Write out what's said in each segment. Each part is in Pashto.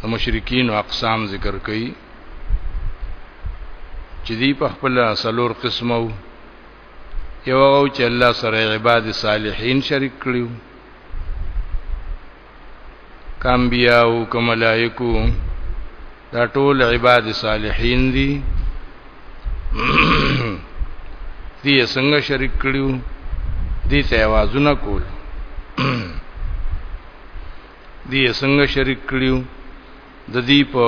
د مشرکین او اقسام ذکر کړي چې دی په خپل سلور قسمو یو او چې الله سره عباد صالحین شریک کړیو کم بیا او کم ملائکو دا ټول عباد صالحین دي دی څنګه شریک کړیو دی ته आवाजونه کول دی څنګه شریک کړیو د دې په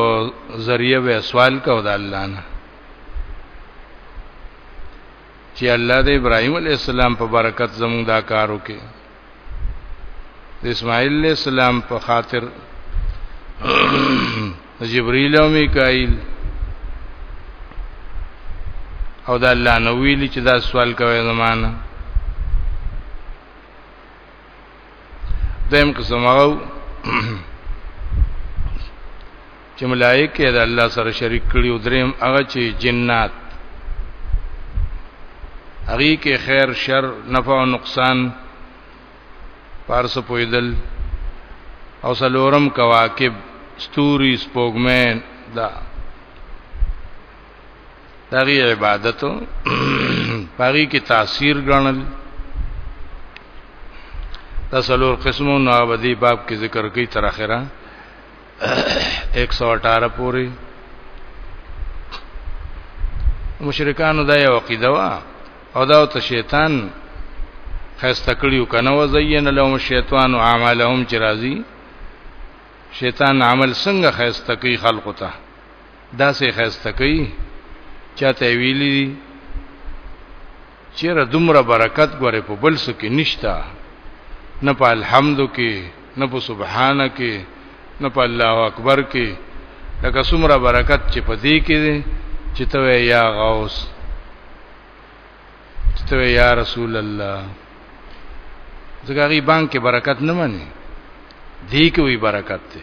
ذریعہ به سوال کو د الله نه چې الله د ابراهیم علی السلام په برکت زموږ دا کار وکړي د اسماعیل علی السلام په خاطر جبرئیل او میکائیل او د الله نو ویلي چې دا سوال کوي زمانہ دیم قسم هغه چې ملائکه د الله سره شریک کړي او دریم هغه چې جنات هغه کې خیر شر نفع او نقصان پارس پویدل او سلورم کواکب ستوري سپوږمین دا دغه عبادت پاغي کې تاثیر ګڼل دا څلور قسمو نو بدی باب کې ذکر کوي تر اخره 118 پوری مشرکانو دا یو عقیده وا او دا ته شیطان خسته کړیو کنه وزین لهم الشیطان اعمالهم چرازی شیطان عمل څنګه خسته کوي خلقو ته دا سه خسته کوي چاته ویلي چیرې دومره برکت غره په بل څه کې نشتا نه په الحمد کې نه په سبحان کې نه په الله اکبر کې لکه څومره برکت چې په دې کې دي چې ته یا غوث چې ته یا رسول الله زګاری بانک کې برکت نه مانی دې کې وی برکت ته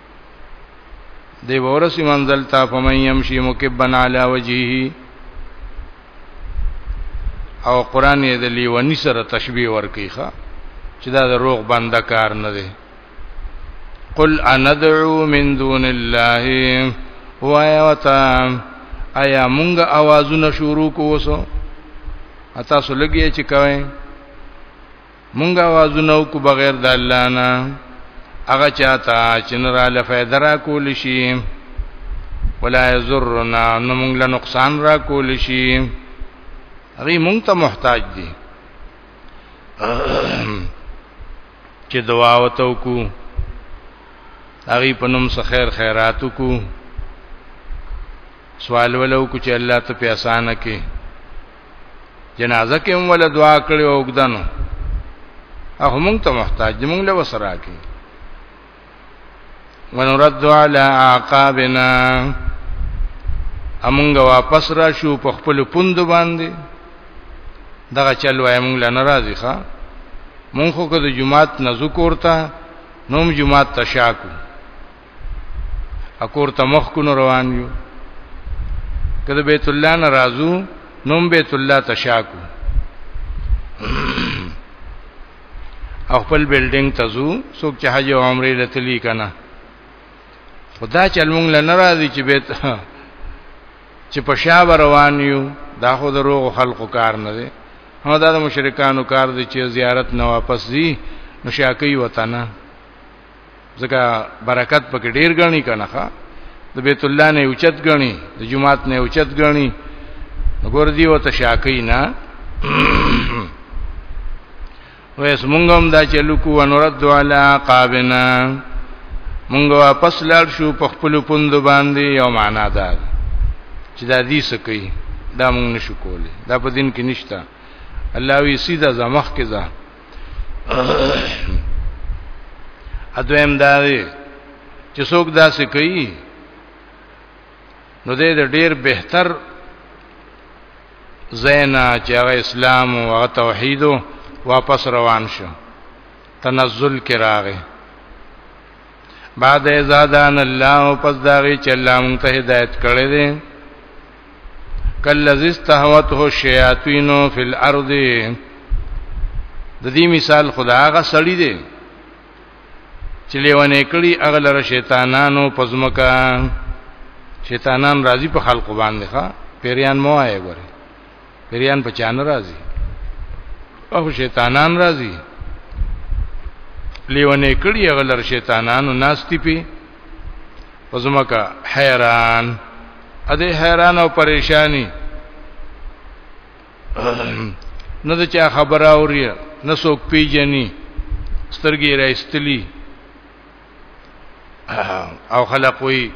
دی ورس منزل تا فمن يمشي مكبن على وجهه او قران یې د لیونی سره تشبیه ورکی ښا چې دا د روغ بنده کار نه دی قل اندعو من دون الله وایا وتا ایا مونږ आवाजونه شروع کوو اتا سو لګی چې کوي مونږه आवाजونه کو بغیر د الله نه هغه چاته چې نه را لفیدر کول شي ولا یزرنا نو مونږ له نقصان را کول شي هغه مونږ ته محتاج دي چې دعا وتو کو هغه پنوم څخه خیر خیرات کو سوال ولو کو چې الله ته پیسانه کې جنازه کې هم ول دعا کړې او وګدنو هغه مونږ ته محتاج دی مونږ له وسره کې ونرد علی عقابنا امونږ واپس را شو په خپل پوند باندې دغه چل وای مونږ له ناراضي ښا مونږ خو که د جمعات نزو کوړتا نوم جمعات تشاکو اکور ته مخ کو روان یو کله بیت الله نه راځو نوم بیت الله تشاکو خپل بلډینګ ته ځو څوک چې حج او عمره لتلی کنه خدا چې موږ لنه راځي چې بیت چې په شاب روان یو دا خو دروغ خلقو کار نه دی هم دا د مشرکانو کار دی چې زیارت نه واپس دي نو شاکی وطن ځکه برکت پکې ډیر غني کنه د بیت الله نه اوچت غني د جمعات نه اوچت غني وګور دی وته شاکی نه ویس مونږم دا چلو کو انورد علی قابنا مونږ واپس لاړ شو په خپل پوند باندې یو معنا ده چې دا دې سکی دا مونږ نشو کولای دا په دین کې نشته الله وی سیدا زمخ کې ځه ادویم دا دی چې څوک داسې کوي نو دې ډیر بهتر زینا چې هغه اسلام او هغه توحید واپس روان شو تنزل کې راغی بعد ازادان الله پس داغي چې الله مونږ ته هدایت کړی دی کلذ استهوته الشیاطین فی الارض د دې مثال خدا هغه سړی دی چې لیوانې کړي هغه لره شیطانانو پزمکا شیطانان راضی په خلق باندې ښا پیریان مو آئے ګوره پریان په چان راځي او شیطانان راځي لیونه کړي غلر شیطانانو ناشتي پی وزمکه حیران ا دې حیران او پریشانی نه د چا خبره اوري نه څوک پیجني سترګې راستلی او خلق وی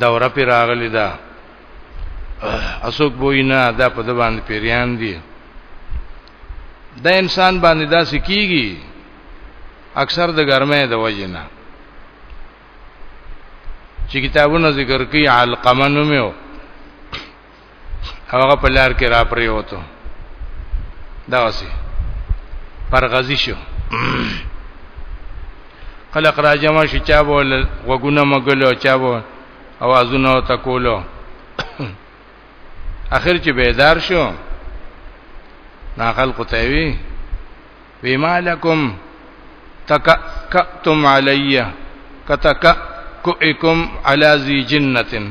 دوره پر راغلی دا اسوک بوی نه دا په د باندې پیریان دي د انسان باندې دا سکیږي اکثر د ګرمه د وجنه چې کتابونه ذکر کوي علقمه نومو هغه په لار کې را پرې وته دا سي پر غزي شو خلق را جمع شو چا بول وګونه مګلو چا بو اوازونه تکولو اخر چې بیدار شو نا خلق ته وی وی مالکم تکأتم علیه کتکأکئکم علی ذی جنتن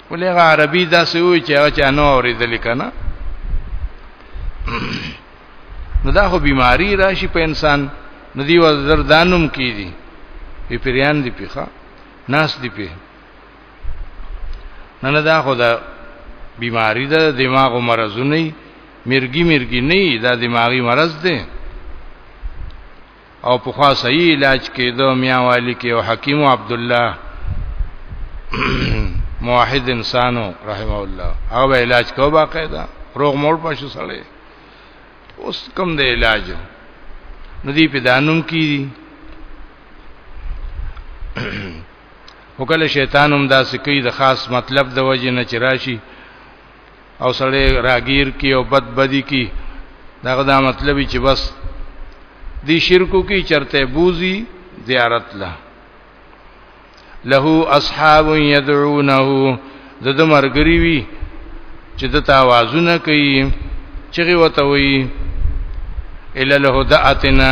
ولغه عربي دا سوي چې هغه چا نه اوریدل کنه نو دا خو بیماری راشي په انسان نو دی وزر دانم کی دي په پریان دی پیخه ناس دی په نه نه دا خو دا بیماری ده دماغ مرزونه مرګي مرګي نه دا دماغي مرز ده او په خوا صحیح علاج کېدو میا والی کې او حکیم عبد الله موحد انسانو رحمه الله هغه علاج کو باقاعده روغ مول پښه سره اوس کم د علاج نو دی په دانوم کې وکله شیطان هم داسې کوي د خاص مطلب د وجې نه چرشي او سړی راګیر کی او بد بدی کی داغه دا مطلب چې بس دی شرکو کی چرته بوزي زیارت لا له اصحاب يدعونه د د مرګري وی چې د تاوازونه کوي چغي وته وی الا له دعتنا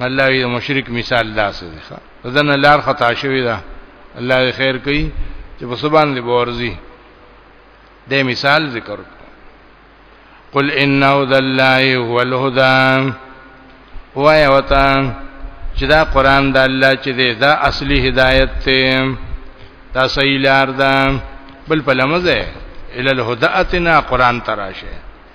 الله یې مشرک مثال داسې دی ښا دنه لار خطا شوی دا الله یې خیر کوي چې په سبحان دی بورزي د مثال ذکر قل ان هدى الله هو الهدى وای وتا چې دا قران د الله چې دی دا اصلي هدایت ته دا صحیح لار ده بل په لمزه ال الهداتنا قران تراشه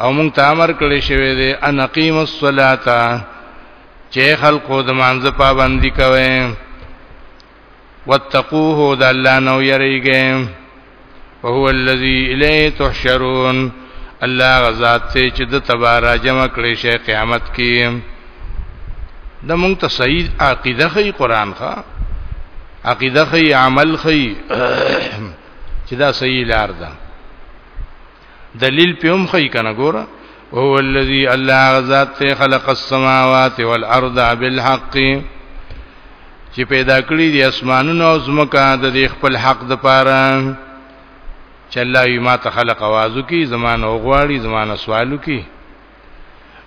او مونږ ته امر کړی شوی دی ان قیم الصلاه چې خلقو د مانځ پابندي کوي واتقوه د الله نو یریږي وهو الذی الیه تحشرون الله غزاد ته چې د تبارا جمع کړي شي قیامت کې د مونږ ته صحیح عقیده خي قران ښا عقیده خي عمل خي چې دا صحیح لار ده دلیل په هم خی کنه ګوره هو الذی الله غزاد ته خلق السماوات والارض بالحق چې پیدا کړی دی اسمانونو او زمکا د خپل حق د پاره چې الله یې ما ته خلق اوازو کی زمانه غواړي زمانه سوالو کی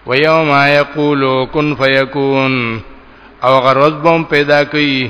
و یوم یقول کن فیکون او غرض بم پیدا کوي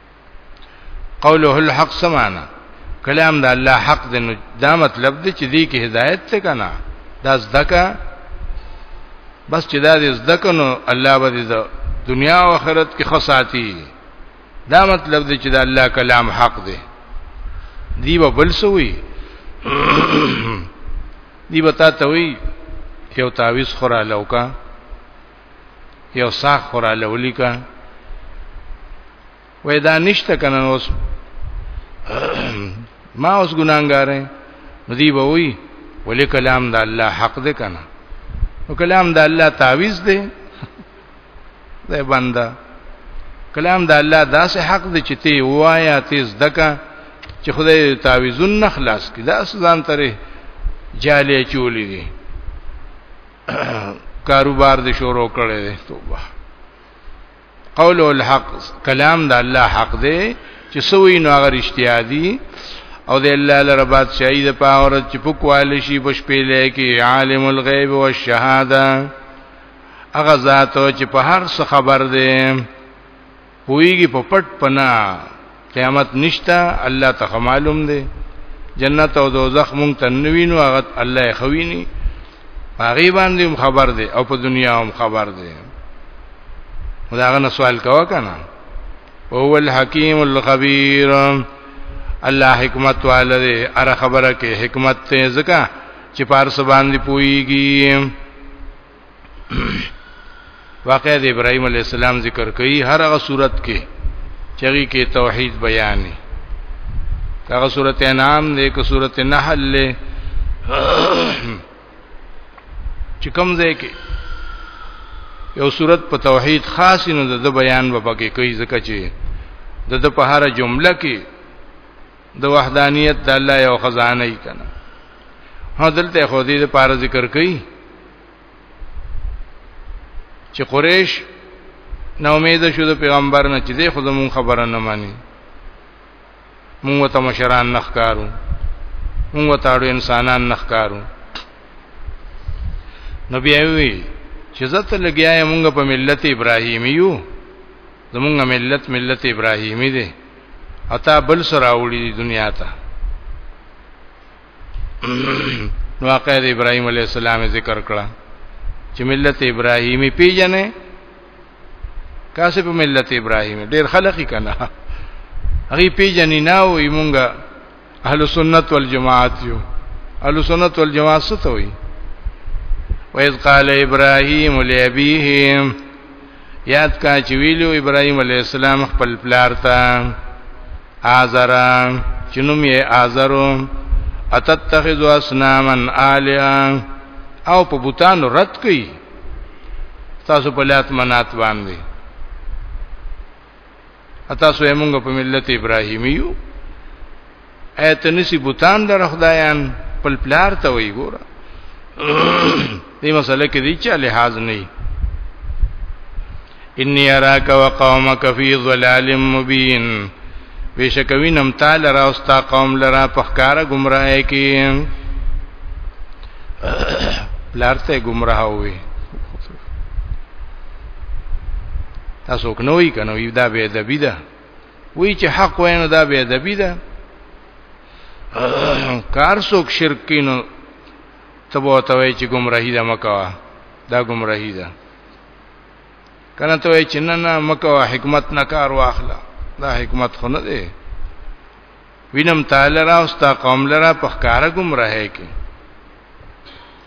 قوله الحق سمانا کلام د الله حق دی نو دا مطلب دی چې دی کې هدایت ته کنه دا زدکا بس چې دا دې زدکا نو الله به دې دنیا او آخرت کې خصاتی دا مطلب دی چې دا الله کلام حق دی دی به بل سوی دی به تا ته وی یو تعویز خورا لوکا یو ساخ خورا لولی کا وې دا نشته کنه اوس ما اوس ګناګار نو دی به وی ولې کلام د الله حق دی کنه نو کلام د الله تعویز دی دی بنده کلام د الله داسې حق دی چې تی وایا تی زدکا چې خدای تعویزون نه خلاص کړي دا سوزان ترې جالې چولې دي کاروبار دې شروع کړي دي توبه قول الحق کلام د الله حق دی چې سوی نو هغه رښتیا دي او د الله لپاره باد شي د پاور چې په کوال شي په شپې لکه عالم الغیب والشهاده هغه ذات چې په هر څه خبر دی پویږي په پټ پنا قیامت نشتا الله ته معلوم دی جنت او دوزخ مونږ ته نوینو هغه الله خویني هغه باندې هم خبر دی او په دنیا هم خبر دی مداغه نه سوال کاوه کنه هو الحکیم الخبیر الله حکمت والده ار خبره کې حکمت ته ځکه چې پارس باندې پويږي واقع د ابراهيم عليه السلام ذکر کوي هر هغه صورت کې چغي کې توحید بیانې هغه صورت انعام دې که صورت نحل له چې کوم ځای کې یو صورت په توحید خاص نه د بیان په پکې کوي ځکه چې د په هر جمله کې د وحدانیت د الله یو خزانه یې کنه هو دلته خو دې لپاره ذکر کړي چې قریش نو امید شو د پیغمبر نه چې دې خو زمون خبره نه مانی موږ ته مشران نخکارو موږ ته اړو انسانان نخکارو نبی ایوی چې زت لګیا یې موږ په ملت ابراهیمی یو زمونږ ملت ملت ابراهیمی دی اتا بل سره اوړي دنیا ته نو واقع د ابراهيم عليه السلام ذکر کړه چې ملت ابراهيمي پیژنې کاسب ملت ابراهيمي ډېر خلقي کنا هغه پیژنې نه وي مونږه اهل سنت والجماعت یو اهل سنت والجماعت څه ته وایي وَإِذْ قَالَ إِبْرَاهِيمُ لِأَبِيهِ یاد کا چې ویلو ابراهيم عليه السلام خپل پلار ته آزر چنوم یې آزر اتتخذ اسناما الها او په بوتان رد کړي تاسو په لات منات باندې اتا سو موږ په ملت ابراهیمی یو ایت نسی بوتان در خدایان پل پلار ته وی ګوره دې مسله کې دی چې لحاظ نه انی اراک وقومک فی ظلال مبین بشکوینم تعالی را اوستا قوم لرا پخکارا گمراهی کی پلارته گمراه وي تاسو کنوي کنوي دا به ادبی ده وی چې حق وینو دا به ادبی ده کار څوک شرک کینو تبو ته وی چې گمراهی ده مکوا دا گمراهی ده کنه ته وی چې نه نه مکوا حکمت نه کار واخلا دا حکمت خو نه ده وینم تعالی را او ستا قوم لرا په ښکارا گمراهه کې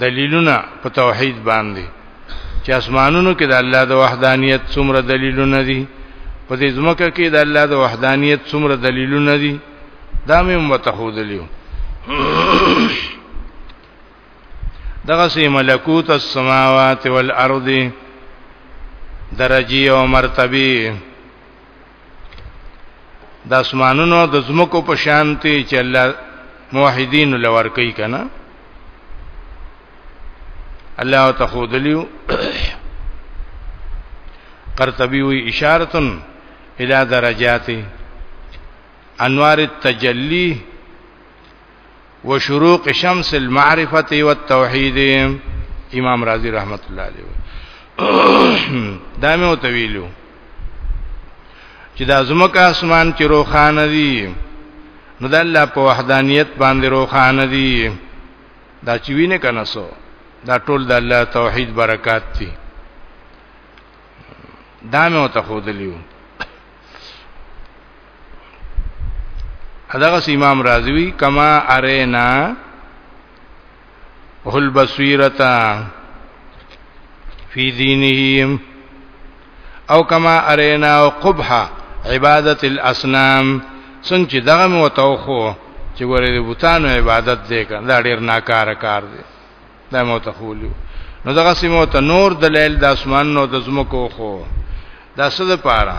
دلیلونه په توحید باندې چې اسمانونو کې د الله د وحدانیت څومره دلیلونه دي په دې ځمکه کې د الله د وحدانیت څومره دلیلونه دي دا مې متخودلیو دغه سي ملکوت السماوات والارض درجی او مرتبه د اسمانونو د زمکو په شانتي چې الله موحدین لور کوي کنه الله تخودلیو قرطبی وی اشارتن الى درجات انوار التجلی وشروق شمس المعرفه والتوحید امام رازی رحمت الله علیه دا مې او تویلو چې د ازمکه اسمان کې روخانه دي نو د الله په وحدانیت باندې روخانه دي دا چې وینه کنه سو دا ټول د الله توحید برکات دي دا مې او ته خو دلیو اداغه امام رازی وی کما ارینا هل بصیرتا فی دینهم او کما ارینا قبح عبادت الاصنام څنګه چې دغه مو توخو چې ورې بوتانو عبادت دې کړه دا ډیر ناکاره کار دی دا مو ته خولیو نو دغه سیمو ته نور د لیل د اسمان نو د زمکو خو دا څه د پاره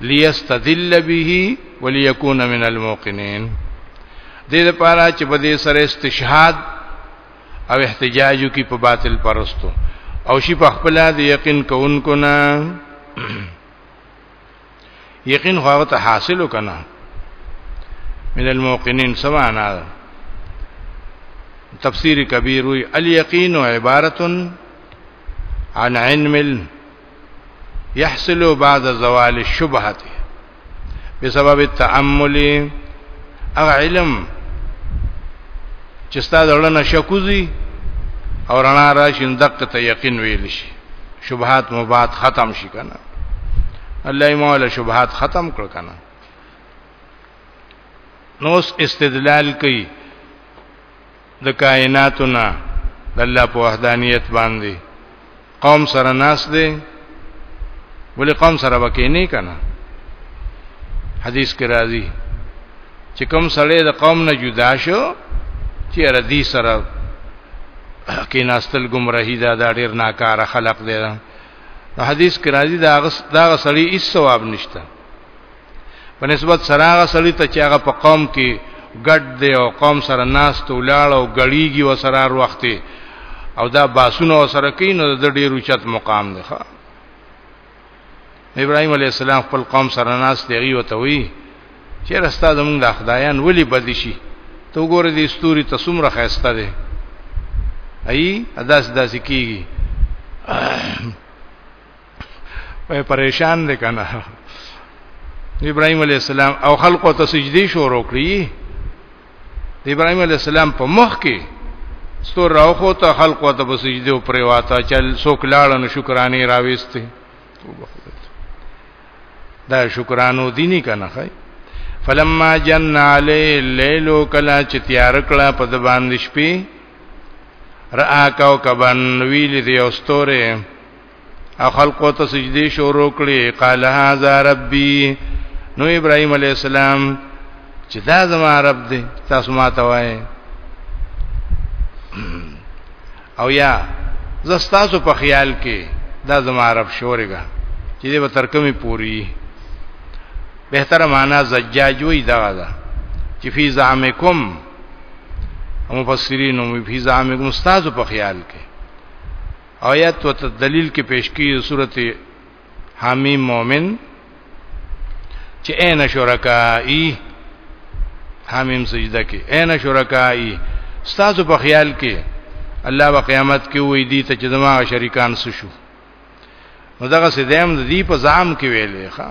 لیستذل به وليكون من الموقنين دې د پاره چې په دې سره استشهاد او احتجاج کی په باطل پرستو او شی په خپل د یقین کوونکو نه یقین خو هغه ته حاصل وکنه من الموقنین سمانا تفسیر کبیر وی الیقین عبارت عن علم يحصل بعد زوال الشبهه بسبب التامل اغه علم چې ستاسو لړنه شکوزي او رڼا راشي دقه ته یقین ویل شي شبهات مبات ختم شي کنه الله یې مولا شبهات ختم کړ کنه نوس استدلال کوي د کائناتنا د الله په وحدانیت باندې قوم سره ناس دي ولې قوم سره وکې نه کنه حدیث کې راځي چې کوم سړی د قوم نه جدا شو چې ردی سره کې ناستل گمراهی دا دا ډیر ناکاره خلق دی دا حدیث کې راځي دا دا سړی هیڅ ثواب نشته په نسبت سره هغه سړی ته چې هغه په قوم کې ګډ دی او قوم سره ناست ولاړ او غړیږي او سره هر وخت او دا باسونه سره کین نو د ډیرو چت مقام دی ښا ابراهيم عليه السلام خپل قوم سره ناس دی غي وتوي چې رستا زمونږ د خدایان ولي بدل شي تو ګوره دې ستوري ته څومره خسته دي ای اداس داس کیږي په پریشان دي کنه ابراهيم عليه السلام او خلقو ته سجدي شروع کړی د ابراهيم عليه السلام په مخ کې ستور راوخو ته خلق وته په سجده او پریواتا چل سوک لاړن شکرانه راويسته دا شکرانو دیني کنه خای فلما جن علی الليل کلا چې تیار کړه په د باندې شپې را کوكبن ویل دی استوره او خلقو ته سجدي شروع کړي قال هاذا ربي نو ابراهيم عليه السلام چې دا زما رب دی تاسو ما ته وایي او یا زستاسو په خیال کې دا زما رب شورګه چې دې به ترکمه پوری بهتره معنا زجاج وی دا دا چې فی زعمکم مفسرین هم فی زعمکم استاد په خیال کې آیات و دلیل کې پیش کیږي سورته حمیم مومن چې اين شرکائی حمیم سجده کې اين شرکائی ستاسو په خیال کې الله په قیامت کې وې دي ته چې زما شریکان سشو نو دغه سیدم د دې په ځام کې ویلې ښا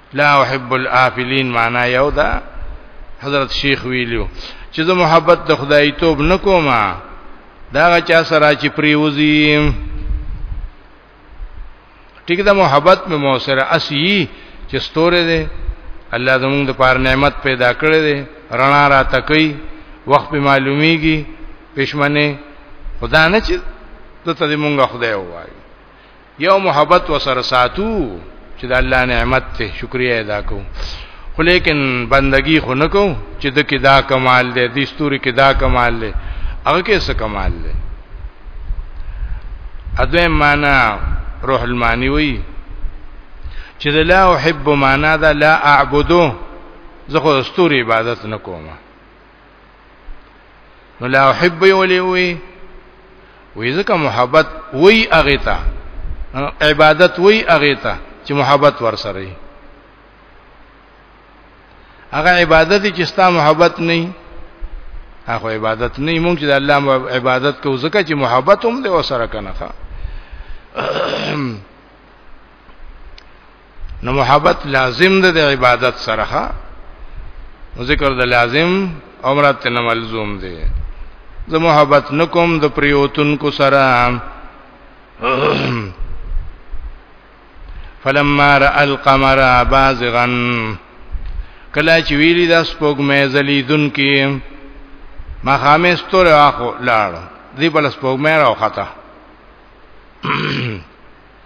لا احب الافلین معنا یو دا حضرت شیخ ویلو چې زه محبت د خدای توب نکوم دا چا سره چې پریوزی ټیک دا محبت مې مو سره اسی چې ستوره ده الله زموږ د پاره نعمت پیدا کړې ده رڼا را تکي وخت به معلومیږي پښمنه خدا نه چې ته ته مونږه خدای وایي یو محبت وسره ساتو چې د الله نعمت ته شکریا ادا کوو خو لیکن بندگی خو نکو چې د کې دا کمال دی د ستوري کې دا کمال دی هغه کې څه کمال دی اځه معنا روح المانی وی چې لا احب معنا دا لا اعبدو زه خو ستوري عبادت نکوم نو لا احب ویلی وی وی ځکه محبت وی هغه ته عبادت وی هغه ته چې محبت ورسره وي هغه عبادت چې ستا محبت نه هغه عبادت نه مونږ چې د الله عبادت کوو ځکه چې محبت هم دې وسره کنه نو محبت لازم ده د عبادت سره ذکر د لازم عمرت نه ملزوم دی زه محبت نکوم د پریوتن کو سره فلما را القمر بازغا کله چې ویلی د سپوږمې زلیدون کې مخامې ستوره اخو لاړ دی بل سپوږمې راوخته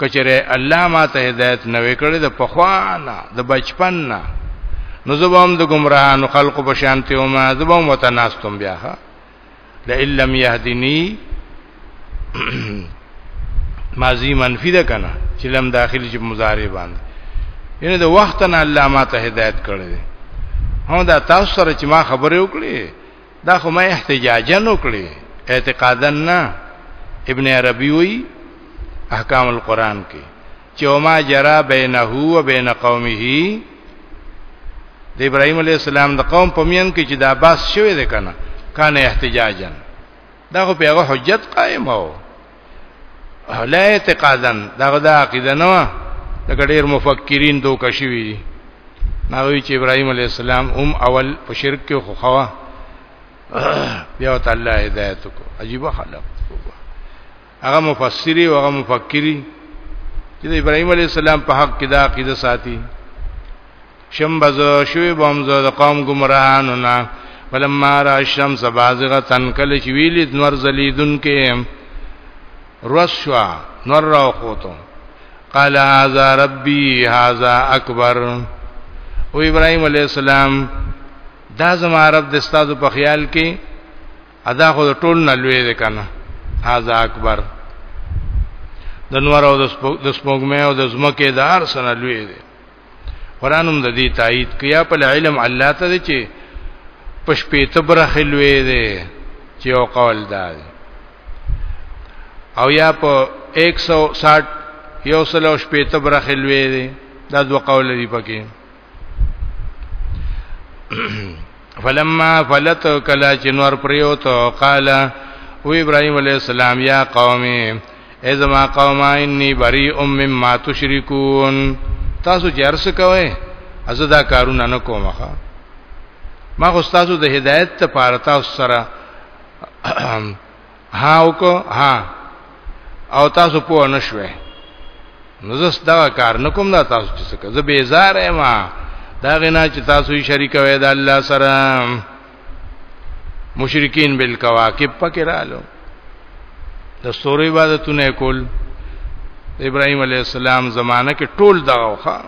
کچره الله ما ته هدایت نه وکړي د پخوانا د بچپن نه نو زبام د گمراهانو خلقو په شانته او ما زبام وتناستم بیا ها لئن لم يهدني ماضی منفی ده کنه چې لم داخلي چې مضارع باندې ینه د وخت نه الله ما ته هدایت کړی هم دا تاسو سره چې ما خبرې وکړې دا خو ما احتجاجا نکړي اعتقادا نه ابن عربي وی احکام القرآن کې چې وما جرا بینه و بین قومه د ابراهيم عليه السلام د قوم په مین کې چې دا باس شوی دی کنه کانه احتجاجا دا خو پیغه حجت قائم وو لا اعتقادن دا غدا عقیده نه و لکه ډیر مفکرین دوکه شوی دي ناوی چې ابراهيم عليه السلام هم اول په شرک کې خو خوا بیا تعالی هدایت کو عجیب خلق هغه مفسری او هغه مفکری چې ابراهيم عليه السلام په حق کې دا عقیده ساتي شم بزو شوی بم زو د قوم گمراهانو نه فلما را الشمس بازغه تن کله چې ویلید نور زلیدون کې رسوا نور را خوتو قال هذا ربي هذا اکبر او ابراهيم عليه السلام دا زما رب د استادو په خیال کې ادا خو ټول نه لوی دی کنه هاذا اکبر د نور او د سپوږمۍ او د زمکه د هر سره لوی دی قران هم د دې تایید کیا په علم الله ته دی چې پشپې تبرخه لوی دی چې او قول دا دی او یا په 160 یو سلو شپې تبرخه لوی دی دا دوه قول دی پکې فلما فلت کلا چې نور پریوت قال او ابراهيم عليه السلام یا قومي ای زما قوم انی بری ام مما تشرکون تاسو جرس کوئ ازه دا کارونه نه کوم ښا ما خو تاسو د هدایت ته پاره تاسو سره ها وکړه ها او تاسو په نشوي نو زه دا کار نه کوم دا تاسو چې څه کوي زه بیزار یم دا غنا چې تاسو یې شریک وای د الله سره مشرکین بالکواکب پکې رالو د ستورو عبادتونه کول ابراهيم عليه السلام زمانہ کې ټول دغه وخا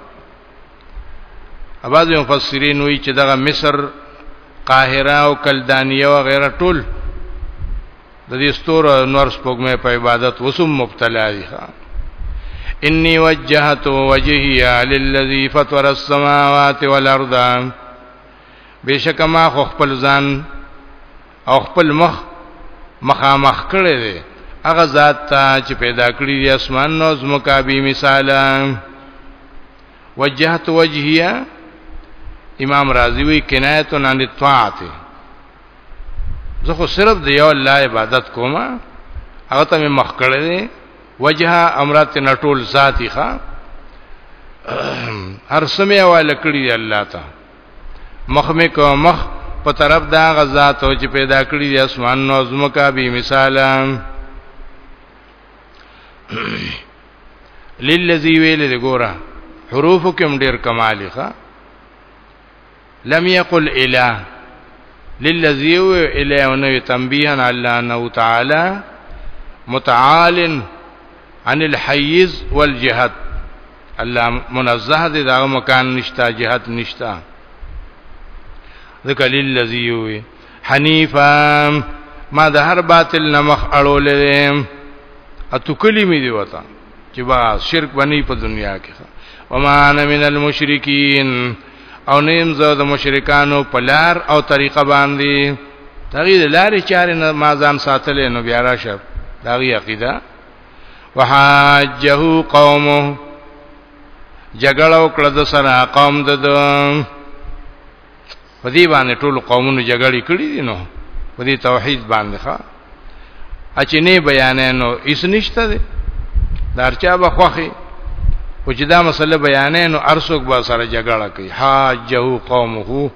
اباظ مفسرین وی چې دغه مصر قاهره او کلدانیه او غیره ټول د دې ستور نور سپوږمې په عبادت وسم مبتلا دي انی وجهت وجهیا للذی فطر السماوات والارض بشک ما خو خپل ځان او خپل مخ مخامخ کړی دی هغه ذات ته چې پیدا کړی دی اسمان نو زمکا به مثال وجهت وجهیا امام رازی وی کنایت عن الطاعت زه خو صرف دی یو الله عبادت کوم هغه ته مخ کړی دی وجه امرات نټول ذاتی ښا هر سمه والا کړی الله تعالی مخ می کو مخ په طرف دا غزا ته چې پیدا کړی دی اسمان نو زمکا به مثال للذي ویل دی ګورا حروف کوم ډیر کمالی ښا لم یقل اله للذي و اله نو تنبیها الله انه تعالی متعال عن الحيز والجهت الله منزه دې دا مکان نشتا جهت نشتا ذکر للذي يوي حنيفا ما د هر باطل نه مخ اړولې اتو کلمې دی وتا چې با شرک بنی په دنیا کې وما انا من المشرکین او نیم زه د مشرکانو په لار او طریقه باندې تغیر لارې چارې نه ما ځان ساتلې نو بیا راشه دا غي عقیده وحاجه قومه جګړه وکړه د سره قوم د په دې باندې ټول قومونو جګړې کړې دي نو په دې توحید باندې ښا اچینه بیانې نو اس نشته دي دارچا به خوخي او چې دا مسله بیانې نو ارسوک با سره جګړه کوي حاجه قومه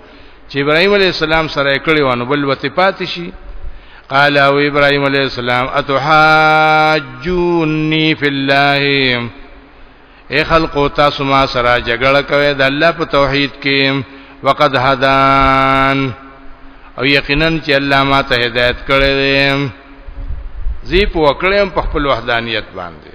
چې ابراهيم عليه السلام سره کړي وانه بل وته پاتې شي قال او ابراهيم عليه السلام اتحاجوني في الله اے خلقو تاسو ما سره جګړه کوي د الله په توحید کې وقد هدان او یقینا چې الله ما ته هدایت کړی دی زی په وکړم په خپل وحدانیت باندې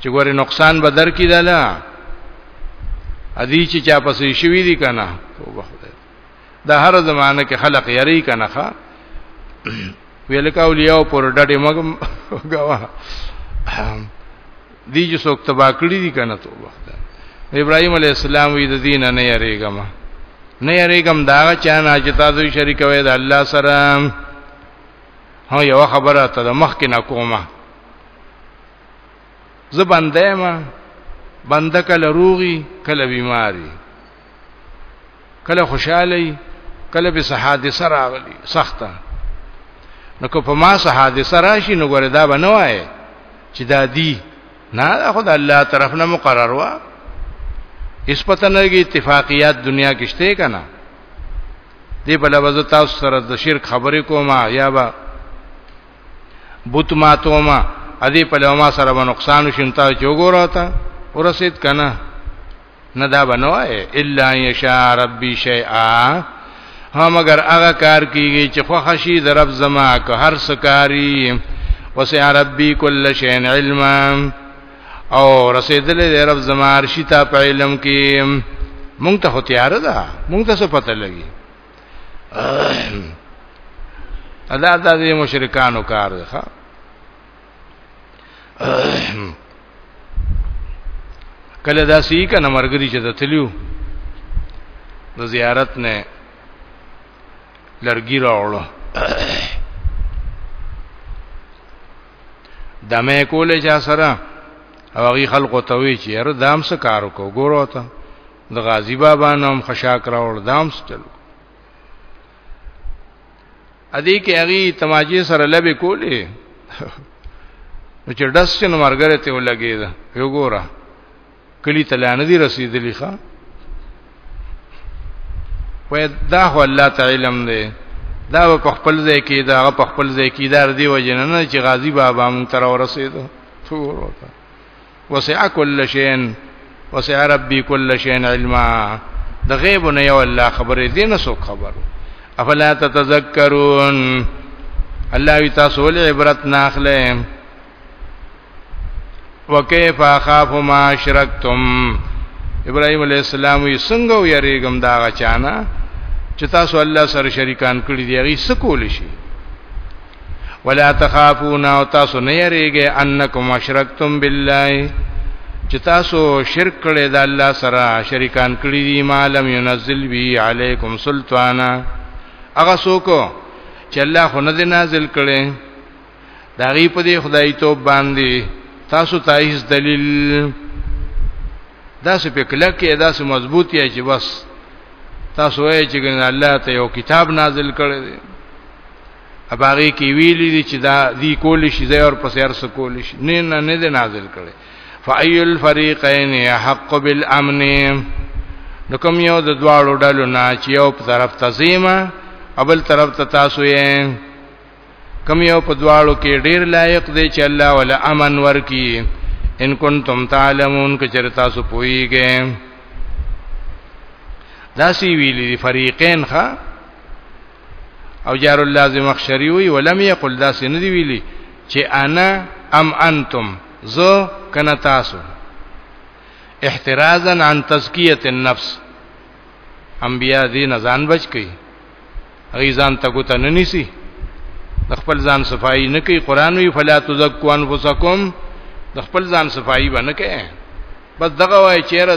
چې ګوره نقصان به در کې دلا ادي چې چا پسې شوی دي کنه توبه خدای دا هر زمانه کې خلق یری کنه ښا ویل کا اولیاء پر ډډې مګم غوا دی چې څوک تبا کړی دي کنه توبه خدای ابراهيم عليه السلام وی د دین نه یریګم نه یریګم دا چا نه چې تاسو شریک وې د الله سره هو یو خبره ته مخ کې نه کومه زه بنده ما بنده کله روغي کله بیماری کله خوشحالي کله به حادثه راغلی سخته نو که په ما سه حادثه راشي نو ګوره دا بنوای چې دا دی نه خو د الله طرف نه مقرر وا اس پته نه کې اتفاقیات دنیا کې شته کنه دی په لوازه تاسو سره د شرک خبرې کومه یا با بوت ما توما ادي په لوما سره به نقصان شین تا چوغوراتا ورسید کنه نه دا بنوای الا یشا ربی شیئا هم اگر هغه کار کیږي چې خو خشي د رب زما که هر سکاری وسع ربی کل شین علما او رسیدلې د رب زما ارشی ته په علم کې مونږ ته هتیار ده مونږ ته څه پته لګي ادا د مشرکانو کار دی ښا کله دا سی کنه مرګري چې تتلیو د زیارت نه لرګي راوړو دمه کولې چا سره او هغه خلکو ته وی چې یاره دام څه کار وکړو ګورو ته د غازی بابا نوم خشاک راوړ دام ستل ادي کې هغه تماجی سره لبه کولې نو چې داس چې مرګره ته ولګي دا یو ګوره کلی تلانه دي رسیدلی ښا وې دا هو الله تعالی علم دی دا په خپل ځای کې دا په خپل ځای کې دار دی وجنه نه چې غازی بابا مون تر ورسېدو څور وته وسع كل شيء وسع ربي كل شيء علما د غیب نه یو الله خبرې دې نه سو خبرو افلا تتذکرون الله وی تاسو ول عبرت ناخله وکيف اخاف ما اشركتم ابراهيم عليه السلام یې څنګه ویریګم دا غچانا چې تاسو الله سره شریکان کړی دی هغه څه کول شي ولا تخافون او تاسو نه یریږئ انکم اشرکتم بالله چې تاسو شرک کړی د الله سره شریکان کړی دي مالم ينزل بي عليكم سلطانا هغه څوک چې الله خو نه نازل کړي دا غي په دې خدای ته باندې تاسو ته هیڅ دلیل دا څه په کله کې دا څه مضبوط یا چې بس تاسو یې چې الله ته یو کتاب نازل کړی اباغي کې ویلي دي چې دا دی کول شي زې اور پسې ارس کول شي نه نه نه دې نازل کړي فای الفریقین یحق بالامن نو کوم یو د دواړو ډلو نه چې یو په طرف تزیمه ابل طرف ته تاسو یې کوم یو په دواړو کې ډیر لایق دی چې الله ولا امن ورکی ان کنتم تعلمون که چر تاسو پوئیږئ دا سی ویلی فریقین ښا او جار الله زمخشری وی ولم یقل دا سن دی ویلی چې انا ام انتم زو کنا تاسو احترازا عن تزکیه النفس انبیاء دې نه ځان بچ کی هغه ځان ته کو ته نه نیسی د خپل ځان صفائی نه کوي قران وی فلا تزکوا انفسکم د خپل ځان صفائی باندې کوي بس دغه وای چیرې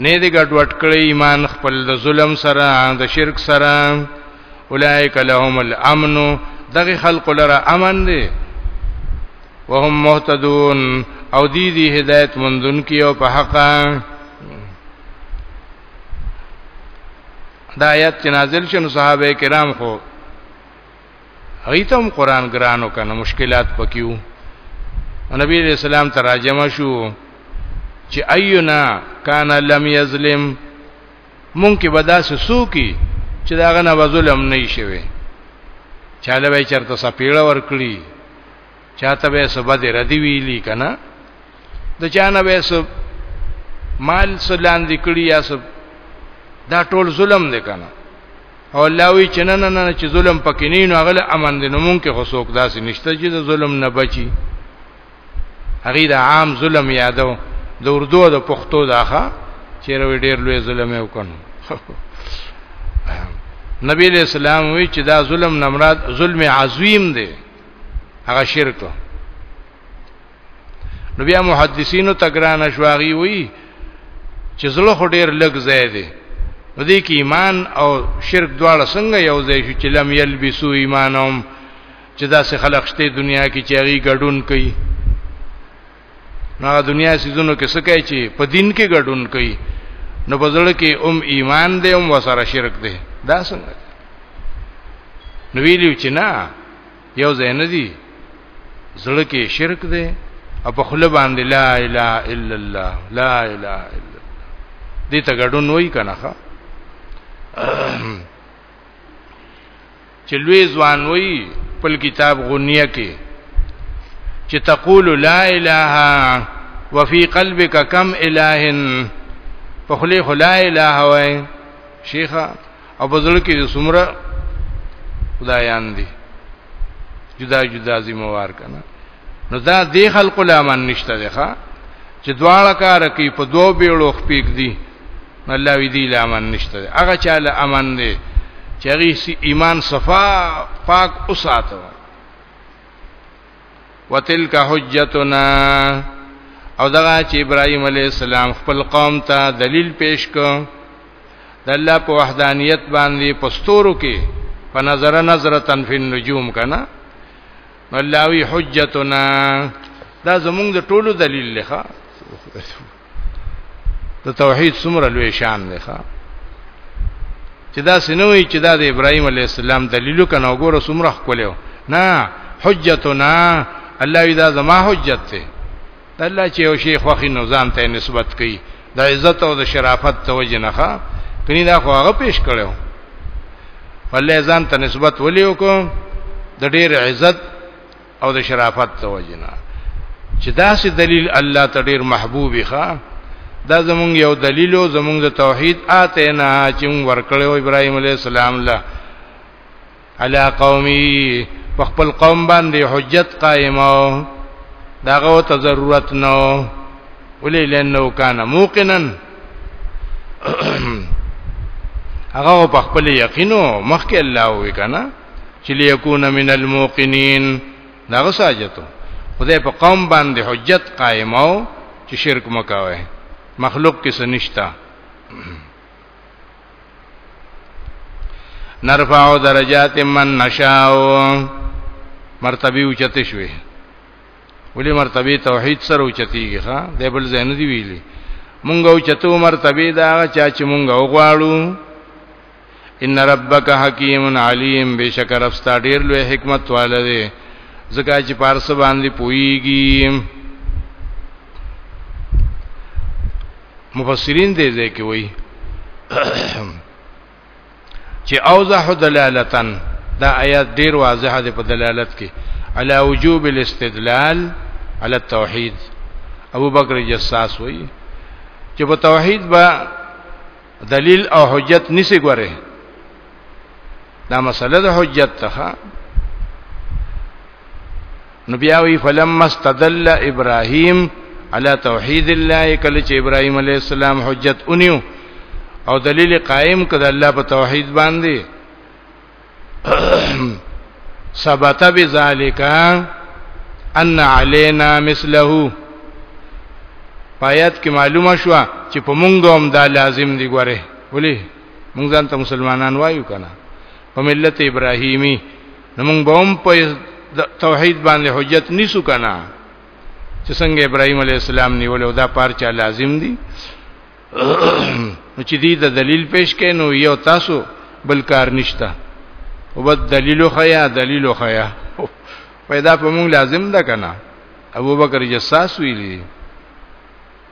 نه دې ګډوډ کړی ایمان خپل د ظلم سره د شرک سره اولائک لهم الامن دغه خلق لره امن دی وهم مهتدون او دی دی هدایت مندون کی او په حقا دا آیات چې نازل شنو صحابه کرام خو ایتم قران ګرانو کنه مشکلات پکیو نبی علیہ السلام تراجمه شو چې اینا کان لم یظلم مونږ کې بداس سوکی چې دا غنه ظلم نه شي وي چاله به چرته سپیړه ورکړي چاته به سبا دې ردی ویلی کنه د چانه به سب مال سلان دکړي یا سب دا ټول ظلم دی کنه او الله وی چې نه نه نه چې ظلم پکې نه نو غل امن دې نو مونږ کې خصوص داسې نشته چې ظلم نه بچي هغه د عام ظلم یادو د اردو د پښتو داخه چې روي ډیر لوی ظلم یې وکړو نبی علیہ السلام وی چې دا ظلم نمراد ظلم عظیم دی هغه شرک نو بیا محدثینو تګران شواغي وی چې زله خو ډیر لګ ځای دی نو دې کې ایمان او شرک دواړه څنګه یو ځای شو چې لم یلبسو ایمانهم چې دا سه خلق شته دنیا کې چې هغه ګډون کوي نه دنیا سيزونو کې سکه چی په دین کې ګډون کوي نو بزړه کې ام ایمان دی ام وسره شرک دی دا څنګه نو ویلو چې نه یو ځای نه دی زړه کې شرک دی او په خله باندې لا اله الا الله لا اله الا الله دې ته ګډون وای کنه چې لوی ځوان وی خپل کتاب غنیه کې چې تقول لا اله وفي قلبك كم اله په خلی خو لا اله وای شیخه او په ځل کې څومره خدایان دي جدا جدا ذمہوار کنا نو دا دی خلق لامان نشته دی ښا چې دواړه کار کوي په دوو بیړو خپېګ دي الله وی دی لامان نشته دی هغه چاله امان دی چې هغه سي ایمان صفا پاک اوساتو وتلک حجتنا او دغه چې ابراهيم عليه السلام خپل قوم ته دلیل پیش کړ د الله په وحدانیت باندې پستورو کې په نظر نظر تنفین نجوم کنا الله وی حجتنا دا زمونږ د ټولو دلیل لخوا د توحید څومره لوی شان دی ښا چې دا سنوي چې دا د ابراهیم علی السلام دلیل کنه وګوره څومره خپلو نه حجتنا الله دا زما حجت دی الله چې یو شی خوخي نو ځان ته نسبت کوي د عزت او د شرافت توجه نه ښه کړي دا خو هغه پیش کړو ولې ځان ته نسبت ولې وکړو د ډېر عزت او د شرافت توجه نه چې دا سي دلیل الله ته ډېر محبوبي ښه دا زمونږ یو دلیل او زمونږ د توحید آته نه چې موږ ورکړو ابراهيم عليه السلام له علی قومی په خپل قوم باندې حجت قائمه داغه ته ضرورت نو ولې لنو کان موقنن هغه په خپل یقینو مخکې الله وی کنه چې ليكون من الموقنين داغه ساجتو خدای په قوم باندې حجت قائمو چې شرک مکوي مخلوق کې سنشتہ نرفع درجات من نشاء مرتبه اوچته شوي ولې مرتبه توحید سره اوچتیږي ها د بل زین دی ویلي مونږ اوچتو مرتبه دا چا چې مونږ وغواړو ان ربک حکیم علیم بشک رب ستا ډیر لوی حکمت واله دی زکه چې پارس باندې پویږي مفسرین دې ځکه وایي چې اوضح دلالتن دا آیات ډیر واضح دی په دلالت کې علی وجوب الاستدلال علی التوحید ابو بکر جساس وایي چې په توحید با دلیل او حجت نسی ګوره دا مسله د حجت ته نو بیا وی فلم استدل ابراهیم علی توحید الله کله چې ابراهیم علی السلام حجت اونیو او دلیل قائم کړه الله په توحید باندې ثبت بذالک ان علینا مثله پایات کې معلومه شو چې په مونږ هم دا لازم دی ګوره ولي موږ ځان ته مسلمانان وایو کنه په ملت ابراهیمی نو موږ به هم په توحید باندې حجت نیسو کنه چې څنګه ابراهیم علی السلام نیول او دا پارچا لازم دي نو چې دې د دلیل پیش کین نو یو تاسو بل کار نشته او بد دلیل خیا دلیل خیا پیدا په موږ لازم ده کنه ابو بکر جساس ویلی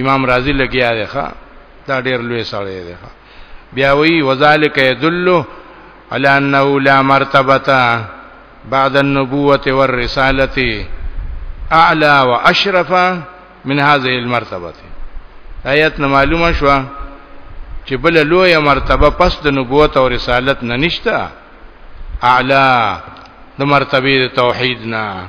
امام رازی لګیا دی ښا دا ډیر لوی سړی دی ښا بیا وی وذالک یدل علی انه لا مرتبه بعد النبوه والرساله اعلى واشرف من هذه المرتبه آیت نه معلومه شو چې بل لوی مرتبه پس د نبوت او رسالت نه نشته اعلی د مرتبه توحید نه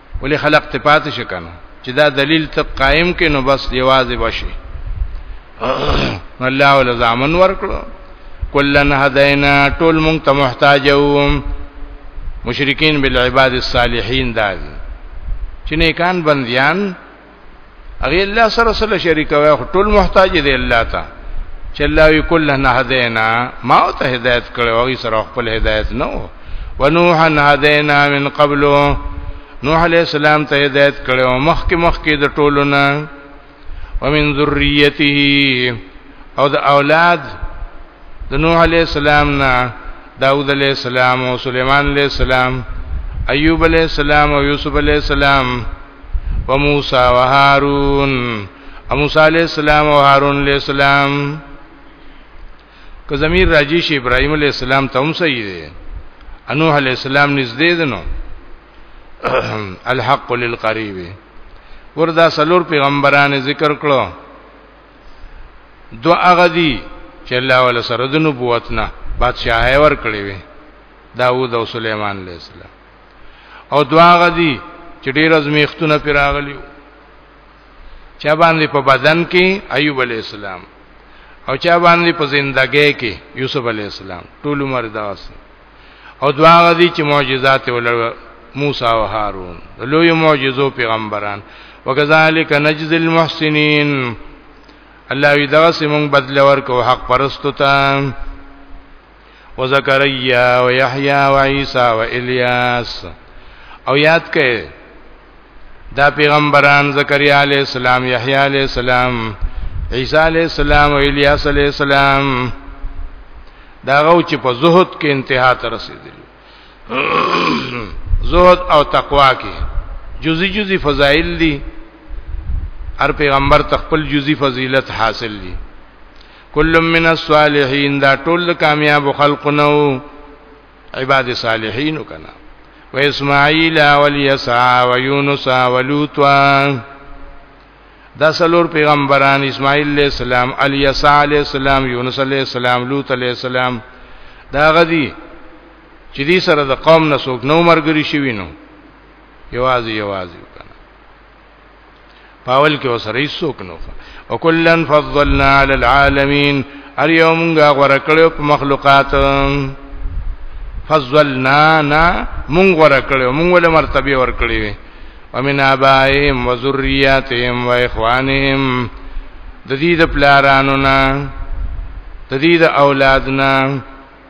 ولې خلق ته پاتې شي کنه چې دا دلیل ته قائم کې نو بس یوازې بشي الله ول زامن ورکړو کلن هدینا ټول مونږ ته محتاجو مشرکین بالعباد الصالحین دا چې نیکان بندیان هغه الله سره سره شریک وای ټول محتاج دی الله ته چې الله وی کله نه هدینا ما ته هدایت کړو هغه سره خپل هدایت نه و ونوح هدینا من قبل نوح علیہ السلام ته هدایت کړو مخکې مخکې د ټولو نه ومن ذریته او د اولاد د نوح علیہ السلام نه داوود علیہ السلام او سليمان علیہ السلام ایوب علیہ السلام او یوسف علیہ السلام و موسی و هارون او موسی علیہ السلام او هارون علیہ السلام که زمير راجی شي ابراهيم عليه السلام ته هم صحیح دی انو عليه السلام نږدې دنو الحق للقريب وردا سلور پیغمبران ذکر کړو دو هغه دي چې الله ول سره د نبوت نه بادشاہي ور کړی وي داوود او سليمان عليه السلام او دوا غدي چې ډیر ازمیختونه پیراغلیو چا باندې په بدن کې ایوب علی السلام او چا باندې په زندګۍ کې یوسف علی السلام ټول عمر داس او دوا غدي چې معجزات ولر موسی او هارون لوی معجزو پیغمبران وکذالک نجز المحسنین الله وی دا سیمون بدل ورکو حق پرستو ته وزکریا و یحیی و عیسی و الیاس او یاد کړئ دا پیغمبران زکریا علی السلام یحیی علی السلام عیسی علی السلام او الیاس علی السلام دا غو چې په زهد کې انتها ته رسیدل زهد او تقوا کې جزئی جزئی فضایل دي هر پیغمبر تخپل جزئی فضیلت حاصل دي کل من الصالحین دا ټول کامیاب خلق نو عباد صالحین کنا و اسماعیل و الیسع و یونس و لوط دا سلور پیغمبران اسماعیل علیہ السلام الیسع علیہ السلام یونس علیہ السلام لوط علیہ السلام دا غدی چې دې سره د قوم نسوک نو مرګري شوی نو یوازې یوازې پاول کې وسره یې څوک نو او کلن فضلنا علی العالمین ار یو مونږه غوړه کړو په مخلوقات فضلنا نا مونږ غوړه کړو مونږ له مرتبه ور کړې وي ومن ابائهم وذرياتهم واخوانهم د دې د پلارانو نه د دې د اولادنا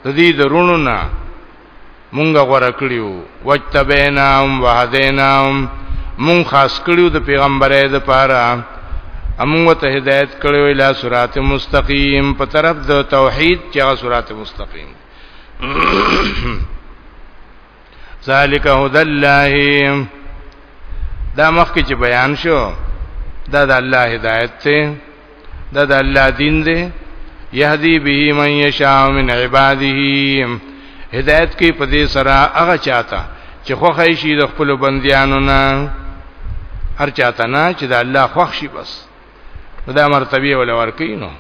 د دې درونو نه مونږه غوړه کړیو وجتبینام وهدینام مون خاص کړیو د پیغمبرې د پاره امو ته هدایت کړیو اله صراط مستقیم په طرف د توحید چې هغه صراط مستقیم ذالک هدى الله دا مخکې چې بیان شو دا د الله هدایت ته دا د الله دین دی یهدی به من یشاء من عباده هدایت کې په دې سره هغه چاته چې خوښ شي د خپل بندیانو نه هر چاته نه چې د الله خوښ شي بس دا مرتبه ولور کینو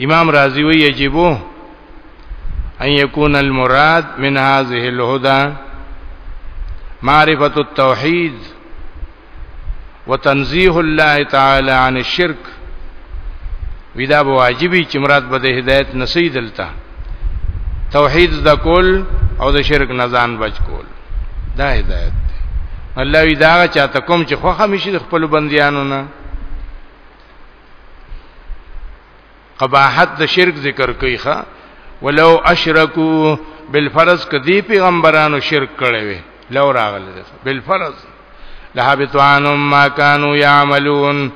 امام رازی وی یجبو ان یکون المراد من هذه الهدى معرفه التوحید وتنزیه الله تعالی عن الشرك ودا به واجبې چې مراد به د هدایت نصي دلته توحید د کول او د شرک نه ځان بچ کول دا هدایت دی الله وی دا چاته کوم چې خو همیشه خپل بندیانو نه قباحت د شرک ذکر کوي ښا ولو اشرکو بالفرض کدی پیغمبرانو شرک کړي وي لو راغله بالفرض لهبتوان ما كانوا يعملون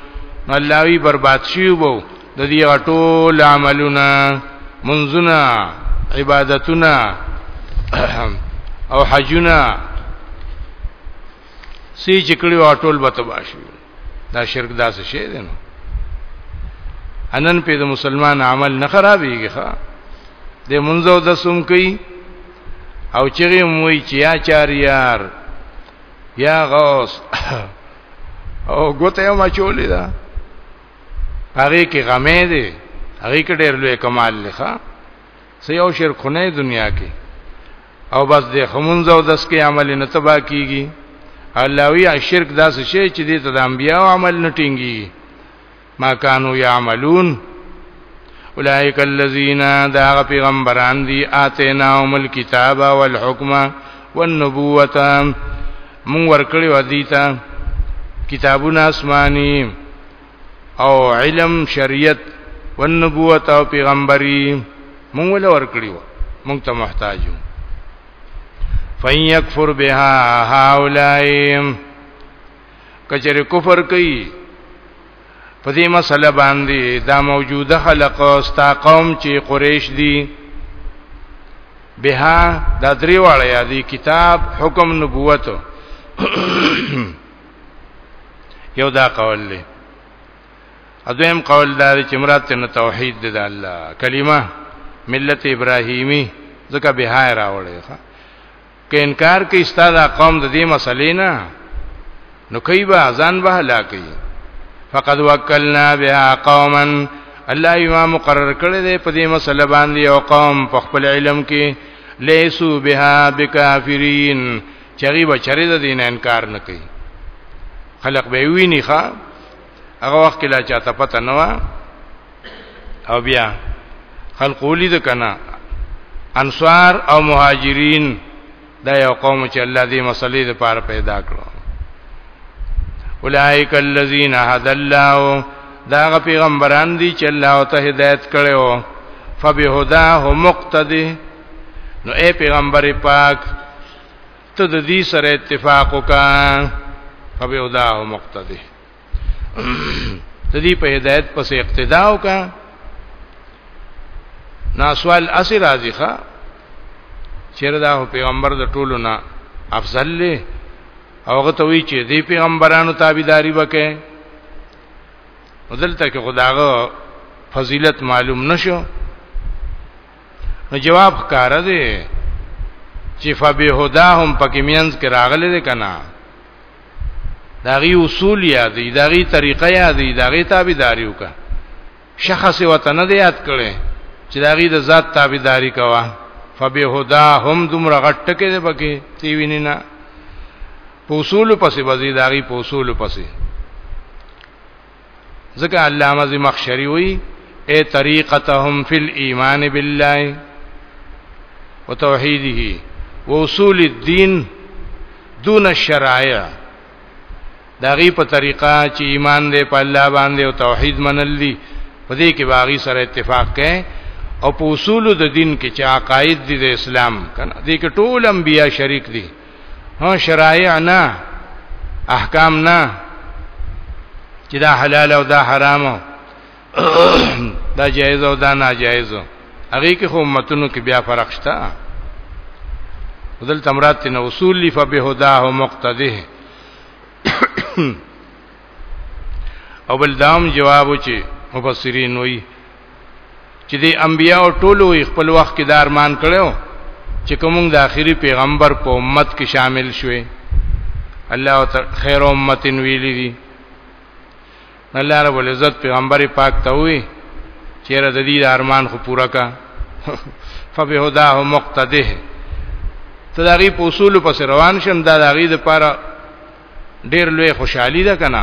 الله وی برباد شي وو د دې ټول عملونه منځونه عبادتونه او حجونه سی چې کړي ټول به تباشي دا شرک دا څه شی دی نو انن په د مسلمان عمل نه خرابېږي ښا د منځو د سوم کوي او چیرې موي چې یا چاریار یا غوس او ګوته یو مچولې ده هغه کې غمې دي هغه کې ډېر لوی کمال لخوا سې یو شرک نه دنیا کې او بس د خمونځ او دس کې عمل نه تبا کیږي الله وی شرک داس شی چې د ته انبیا او عمل نه ټینګي ما کانوا یعملون اولئک الذین دا پیغمبران دی اتیناهم الكتاب والحکم والنبوة مون ورکړی و دیتا کتابونه آسمانی او علم شریعت والنبوت او پیغمبري مونږ ول ورکړیو مونږ ته محتاج یو فین یکفر بها هؤلاء کچره کفر کوي په دې مسله باندې دا موجوده خلق ستا قوم چې قریش دي بها دا دریواله یادی کتاب حکم نبوت یو دا قول دی اځم قول دار چې مراد ته توحید دی د الله کلمه ملت ابراهیمی ځکه به هاي راوړی ښا که انکار کوي استاد قوم د دې مسلې نه نو کوي به ځان به هلاکي فقد وکلنا بها قوما الله امام مقرر کړی دی په دې مسله باندې او قوم په خپل علم کې لیسو بها بکافرین چری به چری د دین انکار نه کوي خلق به ویني ښا هغه وخت لا چاته پته نه و او بیا خلق ولید کنا انصار او مهاجرین دا یو قوم چې الله دې مسلې د پاره پیدا کړو اولائک الذین هدى الله دا پیغمبران دي چې الله ته هدایت کړو فبهداه مقتدی نو اے پیغمبر پاک ته د دې سره اتفاق وکا فبه هدا او مقتدی د دې په هدایت پس اقتدا وکا نا سوال اسی راضی ښا چیرې دا پیغمبر د ټولو نه افضل له اوغه ته وی چې دی پیغمبرانو تابعداري وکې ودلته کې خداغه فضیلت معلوم نشو نو جواب ښکار دی چې فبهداهم پکې مینز کې راغلي دي کنه داغي اصول یادې داغي طریقه یادې داغي تابعداري وکا شخص وطن دې یاد کړي چې داغي د ذات تابعداري کوا فبهداهم دومره غټ کې دې پکې تی وینینا په اصول پسې بزی داغي په اصول پسې ځکه علامه زمخشری وی اے طریقتهم فی الايمان بالله وتوحیده واصول الدین دون الشرایع داغي په طریقه چې ایمان دې په الله باندې او توحید منل دي په دې کې باغی سره اتفاق کړي او په اصول د دین کې چې عقاید دي د اسلام کنه دې کې ټول انبیا شریک دي هو شرایع نه احکام نه چې دا حلال او دا حرام دا جایز او دا ناجایز هغه کې خو امتونو کې بیا فرق شته بدل تمرات نه اصول لی فبهداه مقتده او بل دام جواب چې مفسرین وایي چې د انبیا او ټولو خپل وخت کې دارمان کړو چې کوم د اخیری پیغمبر په امت کې شامل شوي الله تعالی خیر امتن ویلی دي الله رب العزت پیغمبر پاک ته وی چیرې د دې ارمان خو پورا کا فبهداه مقتده تداغي په اصول پس روان شم دا داغي د پاره ډیر لوی خوشحالي ده کنه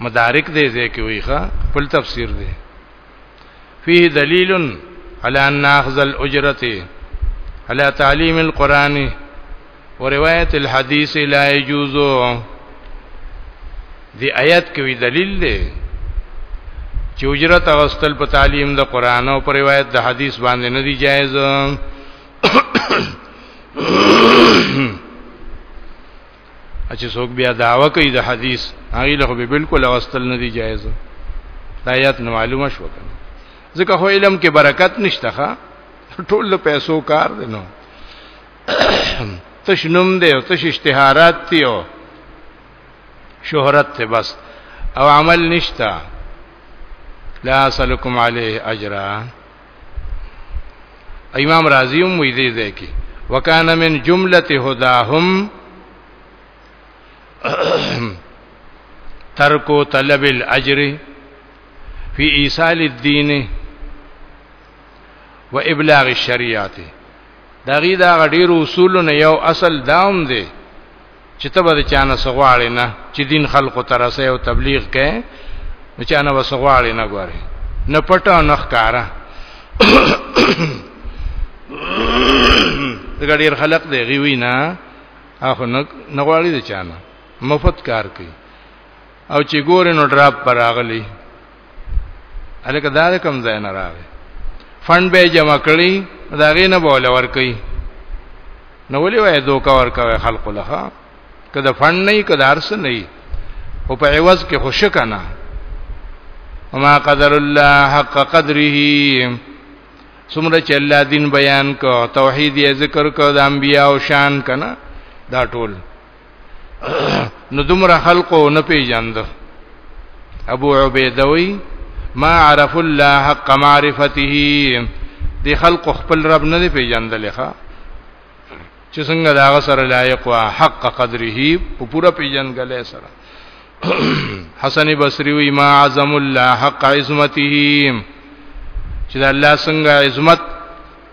مدارک دې ځکه وی ښا خپل تفسیر دی فيه دلیل على ان اخذ الاجره على تعليم القران وروايه الحديث لا يجوز دی آیات کې دلیل دی چې اجرت اغستل په تعلیم د قران او پر روایت د حدیث باندې نه دی جایز چې څوک بیا دعوه کوي د حدیث هغه له به بالکل واستل نه دی جایز دا آیات نو معلومه شو کنه ځکه خو علم کې برکت نشته ښا ټول له پیسو کار دی نو تش نوم دی او تش اشتهارات دی او شهرت ته بس او عمل نشتا لا سلکم علیه اجرا امام رازی هم وی دی ځکه وکانه من جمله هداهم ترکو طلب الاجر فی ایصال الدین و ابلاغ الشریعت دا غي دا غډیر اصول نه یو اصل داوم دی چې ته به چانه سغواړې نه چې دین خلقو ته رسې او تبلیغ کې نو چانه به سغواړې نه ګورې نه پټه او نه ښکارا دغه ډیر خلق دی غوی نه اخو نه غواړي د چانه مفت کار کوي او چې ګورې نو ډراپ پر راغلی الکه دا کم ځای نه راغی فند به جمع کړی دا غي نه بوله ور کوي نو ولې وای دوکا ور کوي خلق لها کله فند نه کله ارس نه او په عوض کې خوش کنه وما قدر الله حق قدره سمره چې الله دین بیان کو توحید یې ذکر کو د انبیا او شان کنه دا ټول نو دومره خلقو نه پیژند ابو عبیده وی ما عرف الله حق معرفته دی خلق خپل رب نه پیژندل ښا چې څنګه دا سره لایق وا حق قدره په پورا پیژندګلې سره حسن بصری وی ما عظم الله حق عظمته چې الله څنګه عظمت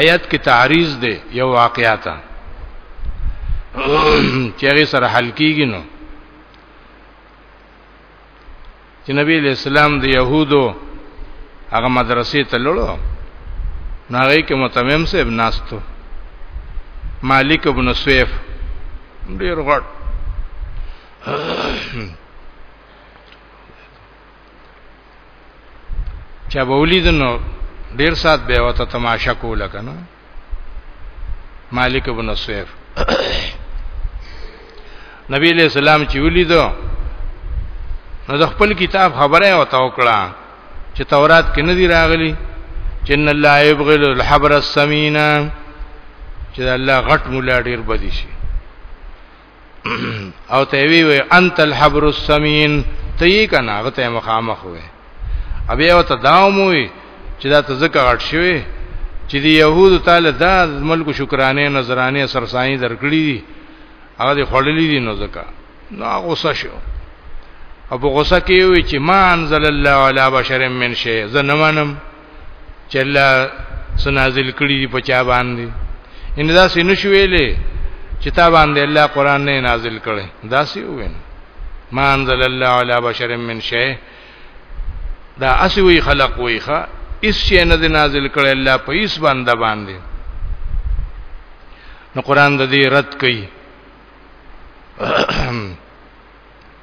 آیات کې تعریض دی یو واقعیتا چې هغه سره حل کیږي نو چې نبی اسلام د يهودو هغه مدرسې ته لړو ناغې کې متمم صاحب ناستو مالک ابن سویف ډیر غټ چا به ولیدنو ډیر سات به وته تماشا کوله کنه مالک ابن سویف نبی علیہ السلام چې ولیدو نو د خپل کتاب خبره او توکړه چې تورات کې نه دی راغلی چې ان الله یبغل الحبر السمینا چې الله غټ مولا ډیر بدی شي او ته وی وی انت الحبر السمین ته یې کنه هغه ته مخامخ وې ابي او ته داوموي چې دا ته زکه غټ شوی چې دی يهود تعالی دا ملک شکرانه نظرانه سرسانی درکړي دي هغه دې خړلې دي نو زکه نو غوسه شو او په غوسه کې وی چې ما انزل الله علی بشر من شی زنمنم چې الله سنازل کړي په چا باندې ان دا سې نشویلې چې تا باندې الله قران نه نازل کړي دا سې وین ما انزل الله علی بشر من شیء دا اسی وی خلق وی ښا اس شی نه نازل کړي الله په ایس باندې باندې نو قران د دې رد کړي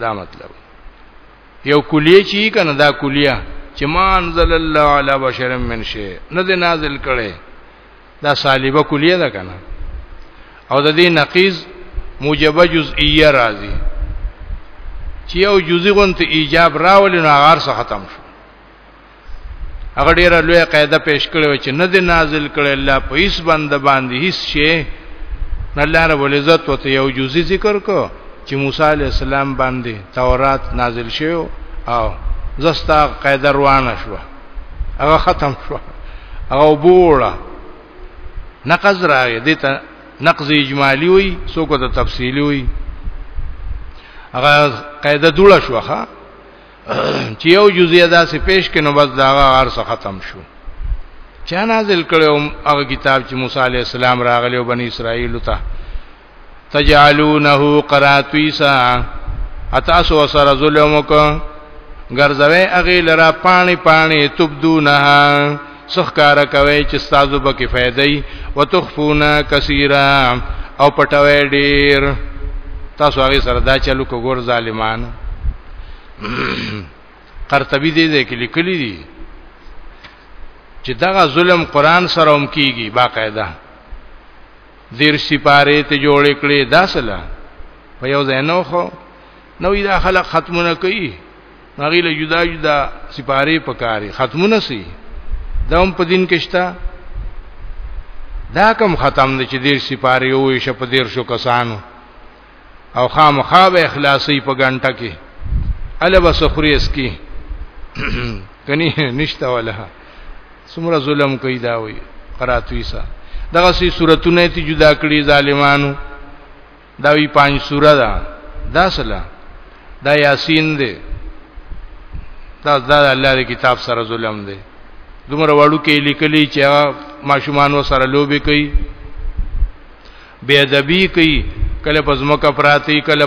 دا مطلب یو کلیه چی کنه دا کلیه چې ما انزل الله علی بشر من شی نه دی نازل کړي دا صالبه کلیه ده کنه او د دې نقیز موجبه جزئیه راځي چې یو جزئی غونته ایجاب راولې نو هغه څه ختم شو هغه ډیره لوی قاعده پیش کړو چې نه دی نازل کړي الله په هیڅ بنده باندې هیڅ شی نه الله رب العزت وته یو جزئی ذکر کو چې موسی علی السلام باندې تورات نازل شوی او زستا قاعده روانه شو هغه ختم شو هغه بوړه نقض راغی دته نقض اجمالی وي څوک ته تفصیلی وي هغه قاعده دوړه شوخه چې یو جزئیه داسې پیش کینو بس دا غار څخه ختم شو چا نازل کړو هغه کتاب چې موسی علی السلام راغلی او بنی اسرائیل ته تجعلونه قراتیسا اتاسو سره ظلم وکړه ګرځوي اغه لرا پانی پانی تبدونها سخکار کوي چې تاسو به کې فائدې وتخفونا کثیرا او پټوي ډیر تاسو هغه سره دا چلو کو ګور ظالمان قرطبي دې دې کې لیکلي دي چې دغه ظلم قران سره هم کیږي باقاعده دیر سپاره ته جوړ کړي داسله په یو ځای نو خو نو دا خلق ختمونه کوي هغه له جدا جدا سپاره پکاري ختمونه سي دا هم په دین کې شته دا کم ختم دي چې دیر سپاره یو یې شپ دیر شو کسانو او خامخا به اخلاصي په ګنټه کې اله وسخري اس کې کني نشته ولا سمره ظلم کوي دا وي قراتوي سا دغه سي صورتونه ته جدا کړی ظالمانو دا وی پنځ سوره ده دا سلا دا یاسین دی دا د الله د کتاب سره ظلم دی دومره وړو کې لیکلي چې ماشومان سره لوبي کوي بے ادبی کوي کله پزموکه پراتی کله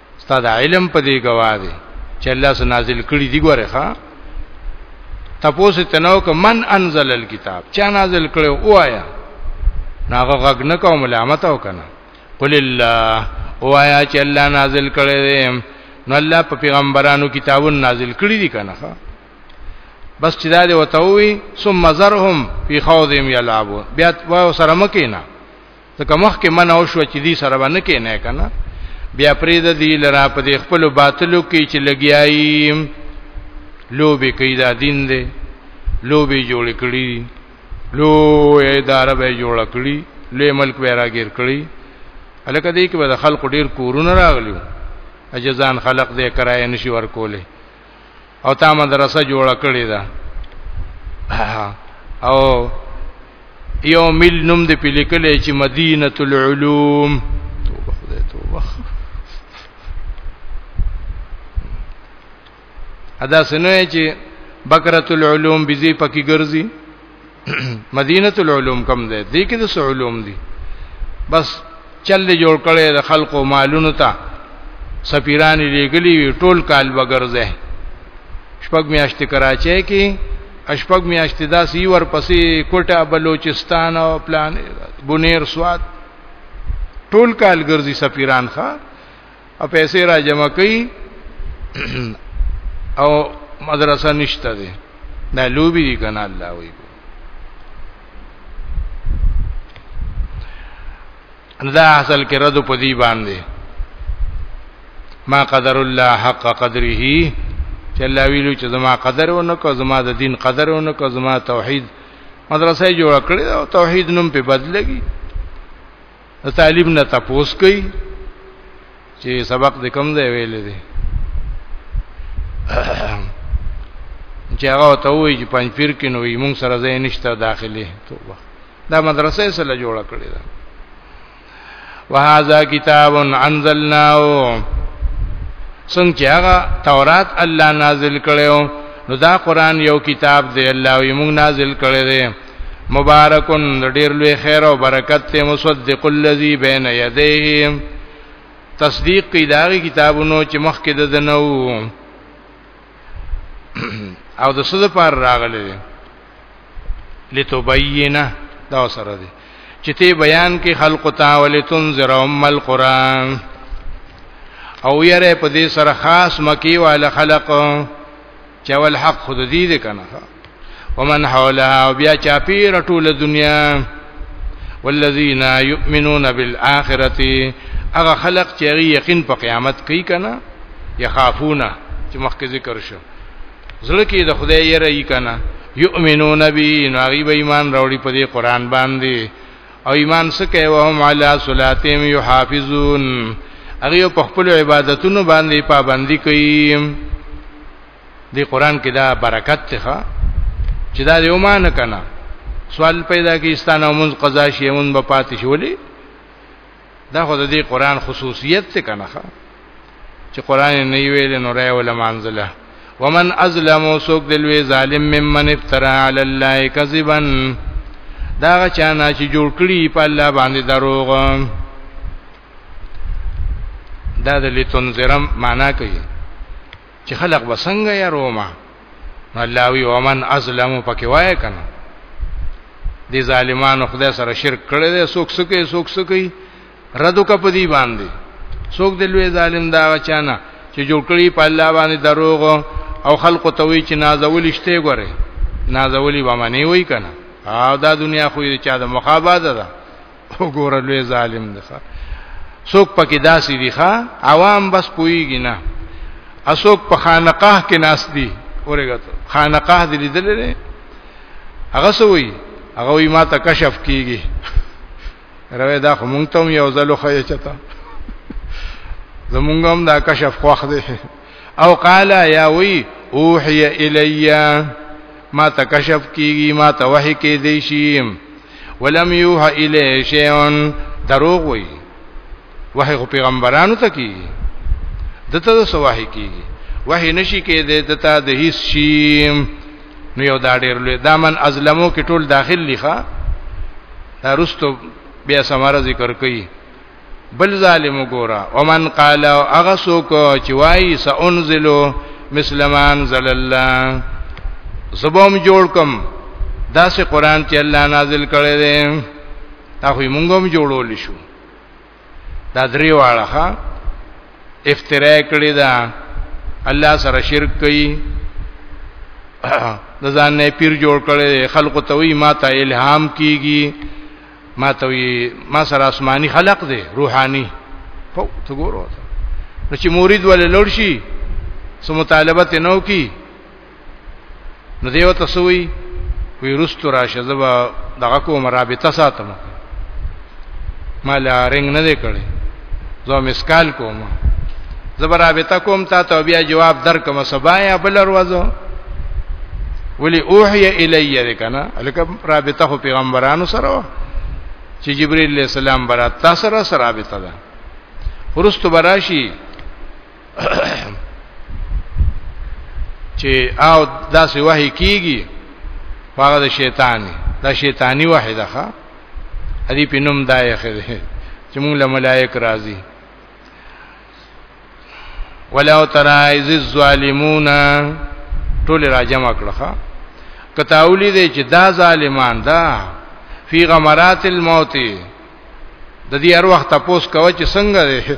ستا د علم په دی گواه دی چې الله سره نازل کړی دی ګوره ښا تاسو ته نو کوم من انزل الكتاب چا نازل کړو وایا ناغه غږ نه کوم ملامت او کنه قل الله وایا چې الله نازل کړی دی نو الله په پیغمبرانو کتابون نازل کړی دی کنه ښا بس چې دا دی وتوي ثم زرهم فی خوضهم یلعبون بیا وای سره مکینا ځکه مخکې منع شو چې دې سره باندې کې نه کنه بیا پرې د دې لرا په دې خپل باطلو کې چې لګیایي لوبي کوي دا دین دی لوبي جوړ کړی لو اداره به جوړ کړی لوی ملک به راګیر کړی الکه دې کې به خلق ډیر کورونه راغلیو اجزان خلق دې کرای نشي ورکولې او تا مدرسه جوړ کړی دا او یو مل نوم دې په لیکلې چې مدینه العلوم توبه دې توبه ادا سنوي چې بکرۃ العلوم بيزي پکې ګرځي مدینه العلوم کم ده دې کې د علوم دي بس چل جوړ کړي د خلقو مالونو ته سفیران لګلی ټول کال وګرځه شپږ میاشتې کراچۍ کې اشپګ میاشتې داسې ور پسې کوټه بلوچستان او پلان بنیر سواد ټول کال ګرځي سفیران ښا او پیسې را جمع کړي او مدرسه نشته ده نه لوبي دي کنه الله وي دا اصل کې رد په دی باندې ما قدر الله حق قدره چې الله ویلو چې زما قدر ونکو زما د دین قدر ونکو زما توحید مدرسې جوړ کړې او توحید نوم په بدلږي د طالب نه تپوس کوي چې سبق د کوم ځای ویل دي چې هغه ته وایي چې پنځ پیر کې نو موږ سره ځای نشته داخلي توبه دا مدرسې سره جوړه کړې ده وهذا کتاب انزلناه څنګه هغه تورات الله نازل کړو نو دا قران یو کتاب دی الله یې موږ نازل کړی دی مبارکون ډیر لوی خیر او برکت ته مصدق الذی بین یدیه تصدیق کی داغي کتابونو چې مخکې د دنو او د سود پر راغلي لتبینه دا سره دي چې ته بیان کې خلق تا ولتنذر ام القران او یره په دې سره خاص مکی وال خلق چې ول حق خود دې دې کنه ومن حولها او بیا چا پیر ټول دنیا والذین یؤمنون بالآخرة هغه خلق چې یقین په قیامت کوي کنه یخافونه چې مخکې ذکر شو زړه کې د خدای یې رہی کنه یؤمنون بی نو غیب ایمان راوړي په دې قران باندې او ایمان سکه وهم علی صلاتهم یحافظون هغه په خپل عبادتونو باندې پابندي کوي دی قران کې دا برکت ته چې دا یو مان کنه سوال پیدا کی استانه مونږ قضا شي مونږ په پاتې شولې دا خو د دې قران خصوصیت څه کنه چې قران نه ویل نو راي علماء انزله ومن ازلم سوق دلوي ظالم ممن افترا علی الله کذبا دا چانا چې جوړ کړي په الله باندې دروغ دا د لتنذرم معنا کوي چې خلق به څنګه یا روما الله وی ومن ازلم پکې وای کنه دي ظالمانو خدای سره شرک کړي دي سوک سکي سوک سکي ردو کا پدی باندې سوک د لوی ظالم دا چانه چې جوړ کړی په الله باندې دروغ او خلق توي چې نازول شته ګوره نازولی به معنی وای کنه او دا دنیا خو یې چا د مخابات ده وګوره لوی ظالم ده څوک پکې داسې دي ښا عوام بس پويږي نه اسوک په خانقاه کې ناس دي اورګه خانقاه دې لیدلې هغه سوې هغه وی ما ته کشف کیږي روي دا خو مونږ ته یو ځلو خې چتا زمونږ هم دا کشف خوخ دی او قال یا وی اوحی الیا ما ته کشف کیږي ما ته وحی کې دی شي ولم یوح الی شیئن دروغ وی وحی خو پیغمبرانو ته کیږي دته د سواحی کیږي وحی نشي کې دی دته د هیڅ شي نو یو دا ډیر لوی دامن ازلمو کې ټول داخل لخوا دا رستو بیا سماره ذکر کوي بل ظالم ګورا ومن قال اغه سوک چې وای سانزلو مسلمان زل الله زبوم جوړ کوم داسې قران چې الله نازل کړی دی هغه مونږ هم جوړول شو دا درې واړه ها افترا کړی دا الله سره شرک کوي د ځان نه پیر جوړ کړي خلق ته وی ما ته الهام کیږي ما ته وی ما سره آسماني خلق دی روحاني خو ته ګورو نو چې مرید ولې لوړ شي سو مطالبه ته نو کی نو دیو تسوی وی رستو راشه زبا دغه کوم رابطه ساتم مال رنگ نه دی کړی زه مسکال کوم زبر رابطه کوم تا ته بیا جواب درکم سبا یا بل وروځو ولی اوحی الیه وکنا الکه رابطه خو پیغمبرانو سره چې جبرئیل علیہ السلام برات تاسو سره رابطه ده ورستو براشي چې او داسې وحي کیږي هغه د شیطانی دا شیطانی وحي ده ښا ادي پینم دای خره چې موږ له ملائک راضي ولو ترى اذ الظالمون ټول را جمع کړه کتاولی دی چې دا ظالمان دا فی غمرات الموت د دې هر وخت تاسو کوی چې څنګه دی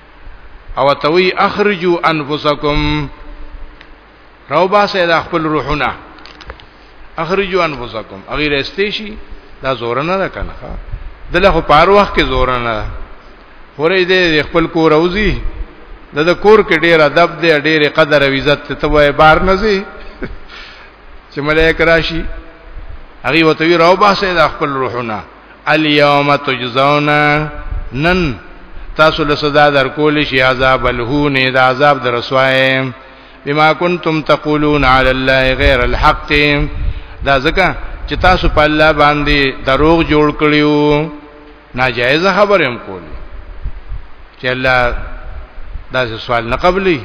او توي اخرجوا انفسکم راو باسه د خپل روحونه اخرجوا انفسکم اغیر استیشی دا زور نه ده کنه دله خو پار وخت کې زور نه ده خورې دې خپل کور اوزی د د کور کې ډیر ادب دی ډیر قدر او عزت ته وای بار نه زی چې ملائک راشي هغه وتوی راو باسه د خپل روحونه الیوم تجزون نن تاسو له سزا درکول شي عذاب الهون د عذاب در رسوای بما کنتم تقولون علی الله غیر الحق دا ځکه چې تاسو په الله باندې دروغ جوړ کړیو ناجایز خبره هم کولی چې الله دا سوال نه قبلي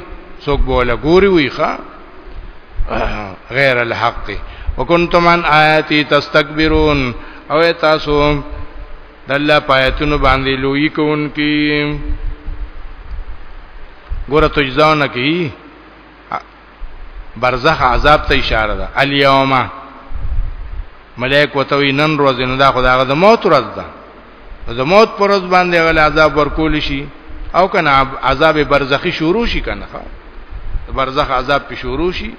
څوک بوله ګوري وي ښا غیر الحق وکنتم عن آیاتی تستكبرون او تاسو د الله پایتونو باندې لوی کوونکی ګوره تجزاونه کی برزخ عذاب ته اشاره ده الیوم ملائک وتوی نن روز نه دا خدای غ د موت ورځ ده د موت پر ورځ باندې غل عذاب ورکول شي او کنه عذاب برزخی شروع شي کنه برزخ عذاب په شروع شي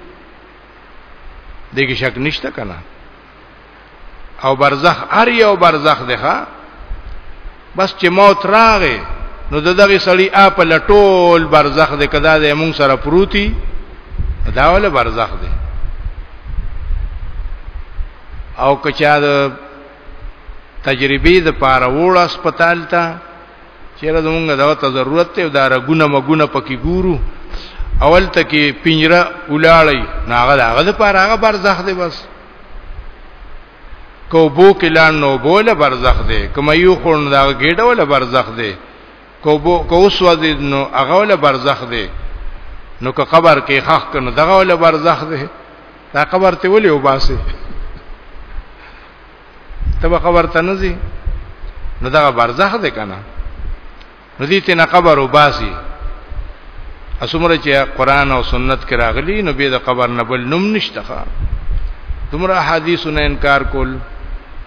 دغه شک نشته کنه او برزخ هر یو برزخ دی ښا بس چې موت راغې نو د دغه سړی اپ لټول برزخ دی کدا د مون سره پروتي دا ول برزخ دی او کچا د تجربې د پاره وړ هسپتال ته چیرې زمونږ دا ته ضرورت ته دا رګونه مګونه پکې ګورو اول ته کې پنجره ولاړی ناغه داغه د پاره هغه برزخ دی بس کو بو کې لان نو بوله برزخ دی کوم یو خون دا ګډه ولا برزخ دی کوبو کوس وزید نو هغه ول برزخ دی نو که قبر کې خخ کنو دغه ول برزخ دی دا قبر ته ولې وباسي تبه قبر ته نزي نو دغه برزخ دی کنه نو دې ته نه قبر وباسي اسمره چې قران او سنت کې راغلي نو به د قبر نه بل نوم نشته دومره حدیثونه انکار کول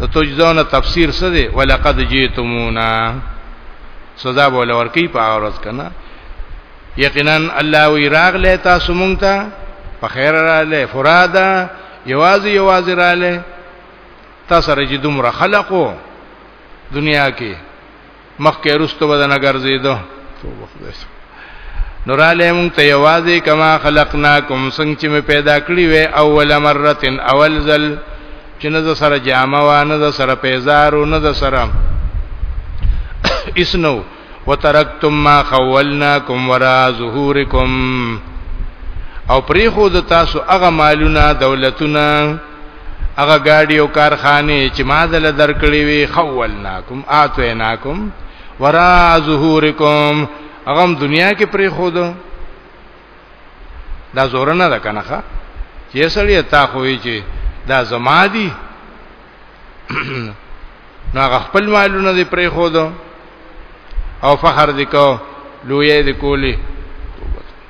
د تجزون تفسیر څه دی ولقد جئتمونا سزا بول ورکی په اورز کنه یقینا الله وی راغله تاسو مونږ ته په خیر را لې فرادا یوازې یوازې را لې تاسو رجی دومره خلقو دنیا کې مخکې رستو بدن ګرځیدو توبه خدای سره نوراله مون ته یوازې کما خلقناکم څنګه چې مې پیدا کړی وې اول مرتين اول ځل چې نه د سره جامه و نه د سره پیزار و نه د سره اسنو وترکتم ما خولناکم ورا ظهورکم او پری خود تاسو هغه مالونه دولتونه هغه گاډي او کارخانه چې ما دل درکړې وي خولناکم اتیناکم ورا ظهورکم هغه دنیا کې پرې خود دا زور نه ده کنه ښا چې سړی تا خوې چې دا زما دي نو هغه خپل مالونه دې پرې خود او فخر دې کو لوی دې کولی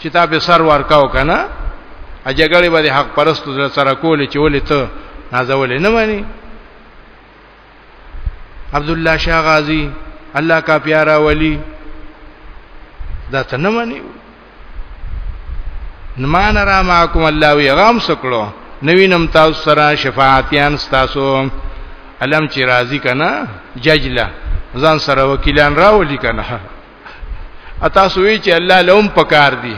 چې تا به سر ورکاو کنه اجګړې باندې حق پرستو سره کولې چې ولې ته نازولې نه مانی عبد الله شاه غازی الله کا پیارا ولی دا ته نه مانی نمان را معکم الله وی غام سکلو نوینم تاسو سره شفاعتیان تاسو علم چې راضی کنا ججلا ځان سره وکیلان راولي کنا اتا سوی چې الله لوم پکار دی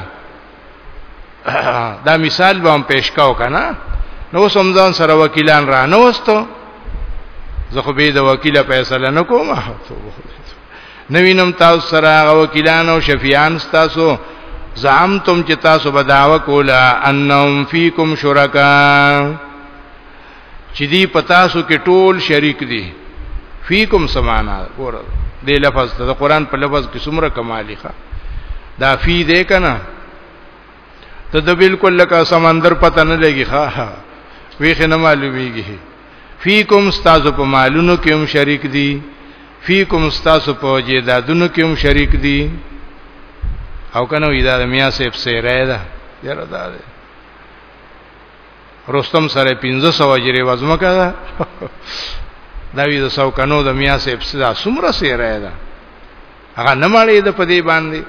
دا مثال به هم پیش کاو کنه نو سمزان سره وکیلان را نه وستو زه خو به د وکیل فیصله نکوم نوینم تاسو سره هغه وکیلان او شفیعان تاسو زعمتم چې تاسو بداوا کولا انهم فیکم شرکا چې دی پتاسو کې ټول شریک دي فیکم سمانا ګور دې لفظ ته قرآن په لفظ کې څومره کمالي ښه دا فی دې کنه ته د بالکل لکه سمندر پته نه لګي ها ها ویخ نه معلومیږي فیکم استاد په مالونو کې هم شریک دي فیکم استاد په جیدادونو کې هم شریک دي او کنه وی دا میا صاحب سره ده یره دا ده رستم سره 1500 اجری وزمکه ده دا وی د سو کنو د میا سه ابتدا سمره سیره ده هغه نه مړې د پدی باندې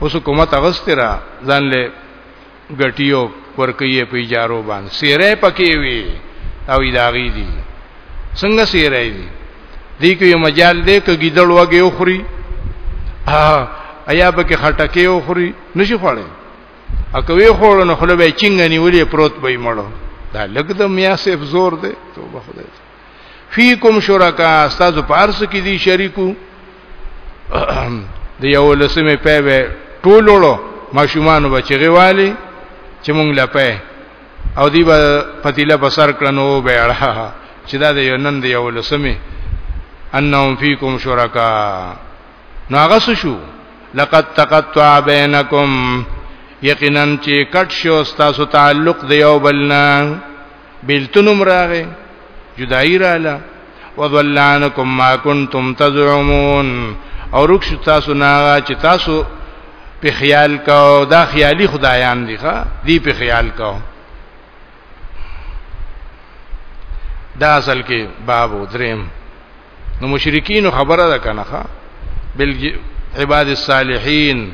اوس حکومت اغسترا ځان له غټیو ورکیه په اجارو باندې سیره پکې وی او اداري دي څنګه سیره دي دې کې یو مجال دې کې ګیدړ وګي اخري ها ایا به کې خټکه اخري نشي خوړې اکوي خوړو نه خلو به چنګ نیولې پروت به مړو دا لګ د میا سیف زور دی توبه خدای فیکم شرکا استاد پارس کې دي شریکو د یو لسمه په به ټولولو ماشومان بچی والی چې مونږ لپه او دی به پتیله بسر کړنو به اړه چې دا د یو نن دی یو لسمه انهم فیکم شرکا نو هغه څه شو لقد تقطع بینکم یقینا چې کټ شو تاسو تعلق دی یو بلنا بلتنم راغې جدائی رااله وظلانکم ما کنتم تزعمون او رکش تاسو ناغا چې تاسو په خیال کاو دا خیالي خدایان دي ښا دی په خیال کاو دا اصل کې باب دریم نو مشرکین خبره ده کنه بل عباد الصالحین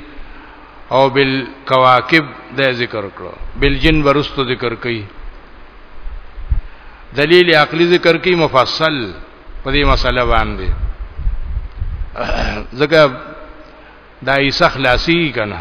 او بل کواکب د ذکر کړو بل جن ورستو ذکر کړي دلیل عقلی ذکر کړي مفصل په دې مسله باندې ځکه دا یې خلاصي کنه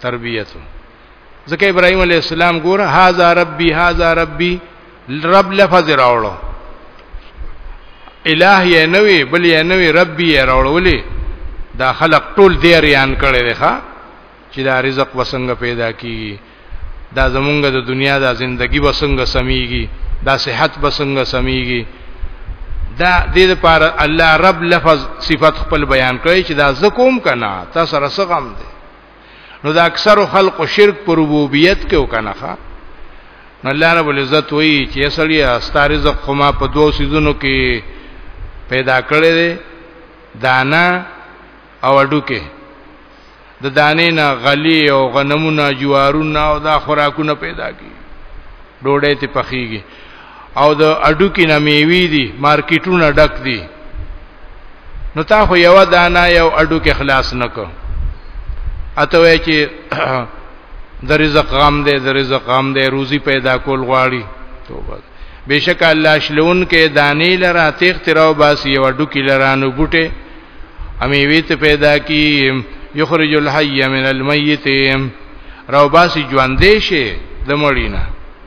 تربیت ځکه ابراهيم عليه السلام ګوره هاذا ربي هاذا ربي رب لفظ راوړو الہ یې نوې بل یې نوې ربي یې راوړولې دا خلق ټول دی ریان کړي دی ښا چې دا رزق وسنګ پیدا کیږي دا زمونږ د دنیا دا زندگی وسنګ سميږي دا صحت وسنګ سميږي دا د دې لپاره الله رب لفظ صفت خپل بیان کړي چې دا زکوم کنا تاسو رسغم دي نو دا اکثر خلق شرک پر ربوبیت کې وکنه نو الله رب العزت وایي چې اصلي استارزق خو ما په دوو سيزونو کې پیدا کړی دی دانا او ډوکه د دانې نه غلي او غنمونه جوارونه او دا خوراکونه پیدا کی ډوډۍ ته پخېږي او د اډو کې نه میوي دي مارکیټونه ډک دي نو تا خو یو دانا یو اډو کې خلاص نکو اته وای چې د رزق غم دې د رزق غم دې روزي پیدا کول غواړي توبه بشک الله شلون کې دانی لرا تیغ تراو باس یو اډو کې لرانو بوټه امیوی ته پیدا کی یخرج الحی من المیت راو باسی ژوندې شي د مړینه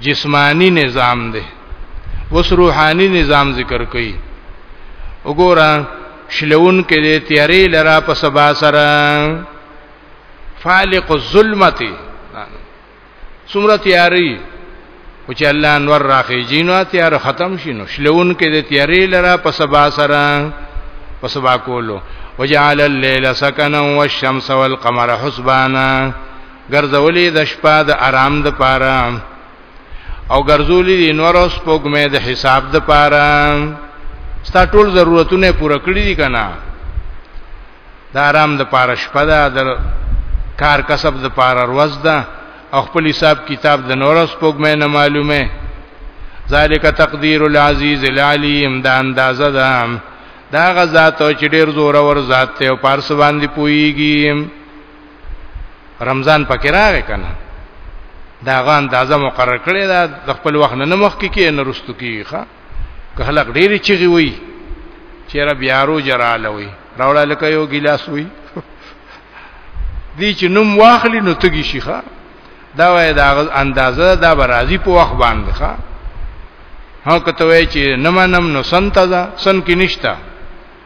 جسمانی نظام دی اوس روحانی نظام ذکر کوي وګوره شلون کې د تیارې لرا په سبا سره فالق الظلمت سمره تیاری او چې الله انور راخی جینو تیار ختم شینو شلون کې د تیارې لرا په سبا سره په سبا کولو وجعل الليل سكنا والشمس والقمر حسبانا ګرځولې د شپه د آرام د پاره او ګرځولې د انور اوس پوګمې د حساب د پاره ستا ټول ضرورتونه پوره کړې دي کنه د آرام د پاره شپه ده د کار کسب د پاره ورځ ده او خپل حساب کتاب د نور اوس پوګمې نه معلومه ذالک تقدیر العزیز العلیم دا اندازه ده دا غزا ته چې ډیر زور ور ذات ته او پارس باندې پويږي رمضان پکې راغی کنه دا غان د اعظم مقرر کړی دا د خپل وخت نه مخ کې کې نه رستو کې ښا که خلک ډېری چیږي وي چې را بیارو جراله وي راوړل لکه یو ګلاس وي دی چې نوم واخلي نو تګي شي ښا دا وای دا اندازه دا برازي په وخت باندې ښا هغه ته وای چې نه منم نو سنت ده سن کې نشتا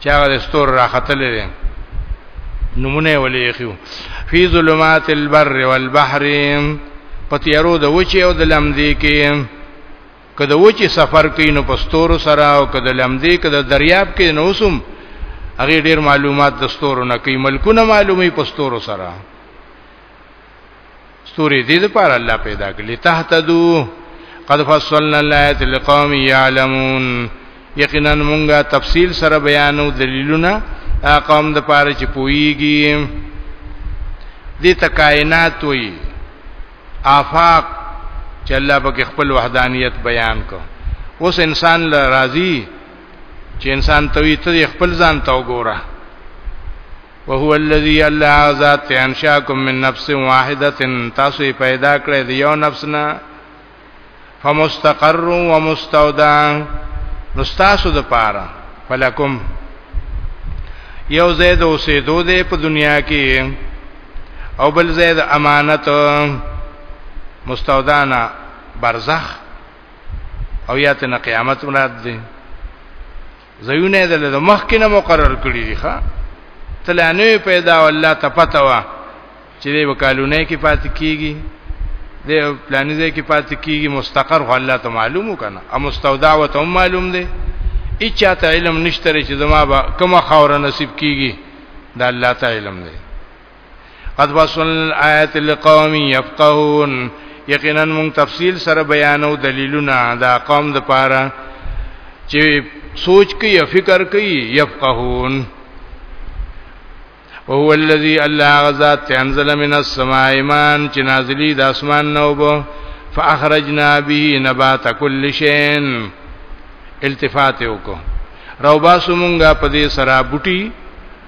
چې هغه د ستور راختلې دي نمونه ولې خيو فی ظلمات البر والبحر پتیرو د وچه او د لمدې کې کله وچه سفر کوي نو پستور سره او کله لمدې کله دریاب کې نو سم هغه ډیر معلومات د ستورو نه کوي ملکونه معلومي پستور سره ستوري دې لپاره الله پیدا کړل تهتدو قد فصلنا الایات لقوم یعلمون یقینا مونږه تفصیل سره بیانو دلیلونه قوم د پاره چې پوئږي دې تکاینات وي آفاق چې الله پاک خپل وحدانیت بیان کو اوس انسان ل راضی چې انسان توی ته خپل ځان ته وګوره وهو الذي الله ذات انشاكم من نفس واحده تاسو پیدا کړی دی یو نفس نه فمستقر ومستودع نستاسو د پاره فلکم یو زید اوسېدو دی په دنیا کې او بل زید امانت مستودعنا برزخ او یاتنا قیامت مراد دی زيونه د له مخکې نه مقرر کړی دی ښا تلانه پیدا والله ته پته وا چې دی وکالونه کې پات کیږي د پلانې ځای کې پات کیږي مستقر خو الله ته معلومو کنه او مستودع و ته معلوم دی اچا ته علم نشته چې زما به کومه خاور نصیب کیږي دا الله ته علم دی قد وصل الآیات لقوم یفقهون یقینا مون تفصیل سره بیانو دلیلونه دا قوم د پاره چې سوچ کوي فکر کوي یفقهون وهو الذي الله غزاد انزل من السماء ایمان چې نازلی د اسمان نوبو فاخرجنا به نبات كل شيء التفات وکړو روباسو مونږه په دې سره بوټي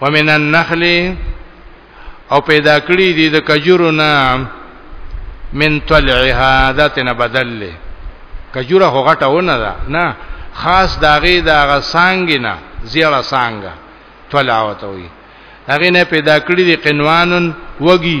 ومن النخل او پیدا کړی دي د کجورو نه من طلعها ذاتنا بدل له کجوره هو غټه ونه ده نه خاص داغه داغه سانګ نه زیړه سانګ طلع وته وي هغه نه پیدا کړی دي قنوانن وږي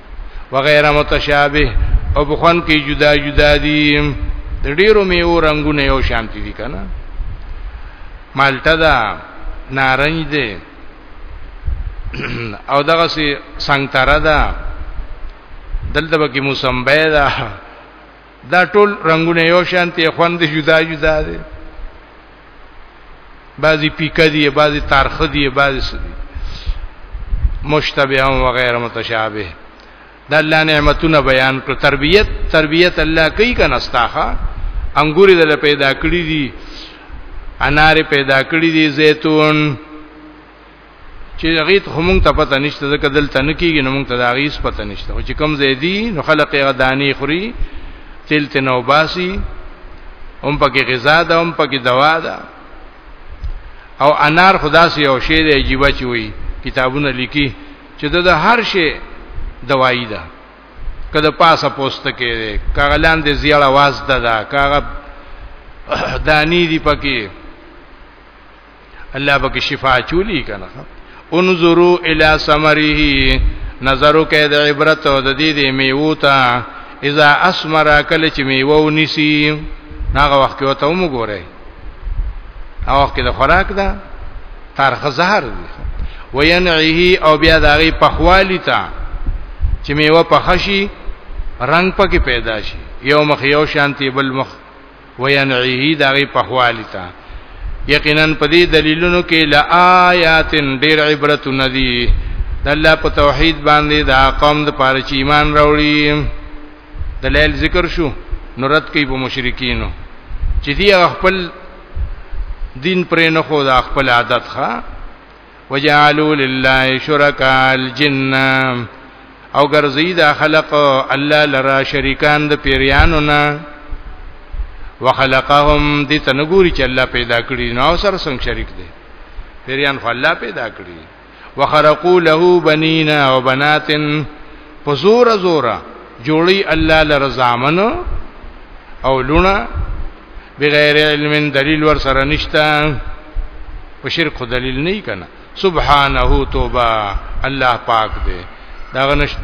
وغیر متشابه او بخون کې جدا جدا دي د ډیرو میو رنگونه یو شان دي کنه مالټه ده نارنج ده او دغه سي سنگتره ده دلته به کې موسمبه ده دا ټول رنگونه یو شان ته خوند جدا جدا دي بعضی پیکه دي بعضی تارخه دي بعضی سدي مشتبه او غیر متشابه د الله نعمتونه بیان کړ تربیت تربیت الله کوي کنه استاخه انګوري دل پیدا کړی دي انار پیدا کړی دي زيتون چې هغه ته موږ ته پته نشته ځکه دلته نه کیږي نو موږ ته دا غیس پته نشته او چې کم زې دي نو خلک هغه دانی خوري تل ته نو باسي هم پکې غذا ده هم پکې دوا ده او انار خدا سي او شی دی عجیب چی وي کتابونه لیکي چې د هر شی دوايي ده کله پاسه پوسټ کې ده کاغه لاندې زیړه واز ده ده کاغه دانی دی پکې الله به شفا چولی کنه انظروا الى ثمره نظرو کې د عبرت او د دې د میوه ته اذا اسمر کله چې میوه ونیسی هغه وخت کې وته مو ګورئ هغه وخت کې د خوراک ده تر خزهر دی وینعه او بیا د هغه پخوالی ته چې میوه پخشي رنگ پکې پیدا شي یو مخ یو شانتی بل مخ وینعه د هغې پخوالي ته یقینا په دې دلیلونو کې لآیات ډېر عبرتونه دي د الله په توحید باندې د قوم د پاره چې ایمان راوړي دلایل ذکر شو نورت کوي په مشرکینو چې دی خپل دین پرې نه خو دا خپل عادت ښا وجعلوا لله شرکاء الجن او ګرځي دا خلق الله لرا شریکان د پیریانو نه وخلقهم دې تنګوري چې الله پیدا کړی نو سره څنګه شریک دي پیریان خو الله پیدا کړی وخرقوا له بنینا وبناتن په زور زور جوړي الله لرزامن او لونه بغیر علم دلیل ور سره نشتا په شرک خو دلیل نه کنا سبحانه توبه الله پاک دی دا غنش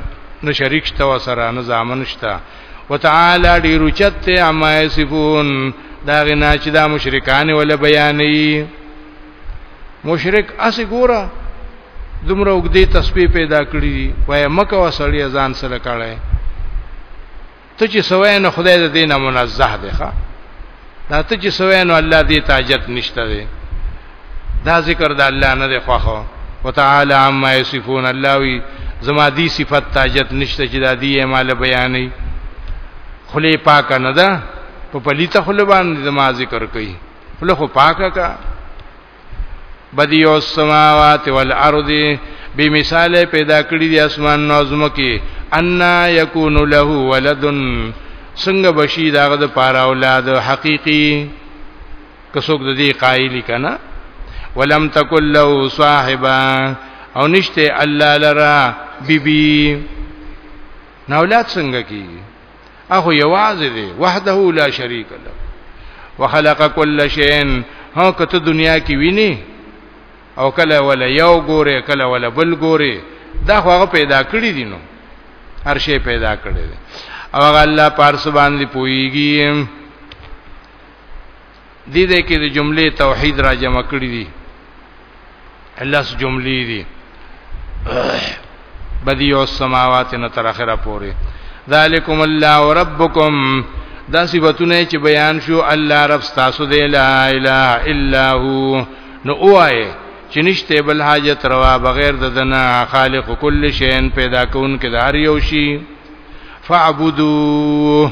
نه شریک شته وسره نه ځامن شته وتعالى ډیر چت اما یصفون دا غنا چې دا مشرکان ول بیانې مشرک اس ګوره دومره وګدي تسبیح پیدا کړی دی وای مکه وسړی ځان سره کړه ته چې سوای نه خدای دې نه منزه دی ښا دا ته چې سوای نه الله دې تاجت نشته دی دا ذکر د الله نه دی خوخه وتعالى عما يصفون الله وی زما دی صفت تاجت نشته چې دا دی مال بیانې خلی پاک نه ده په پلیته خلی باندې زما ذکر کوي خله خو پاکه کا بدیو السماوات والارض به مثال پیدا کړی دی اسمان نو زمکی ان یکون له ولد څنګه بشی داغه د پاره اولاد حقیقی کڅوګ د دې قایلی کنا ولم تکل له صاحبا او نشته الله لرا بیبی نو اولاد څنګه کی اخو یواز دی وحده لا شریک له وخلق كل شيء هو کته دنیا کې ویني او کله ولا یو ګوره کله ولا بل ګوره دا خو هغه پیدا کړی دي نو هر شی پیدا کړی دی او هغه الله پارس باندې پويږي دې دې کې د جملې توحید را جمع کړی دي لس جملې دي بدیع السماوات نه تر اخره پورې ذالکم الله ربکم دا صفاتونه چې بیان شو الله رب تاسو دې لا اله الا هو نو اوایه چې نشته بل حاجت روا بغیر د دنا خالق کل شین پیدا کون کې د هر یو شی فعبدوه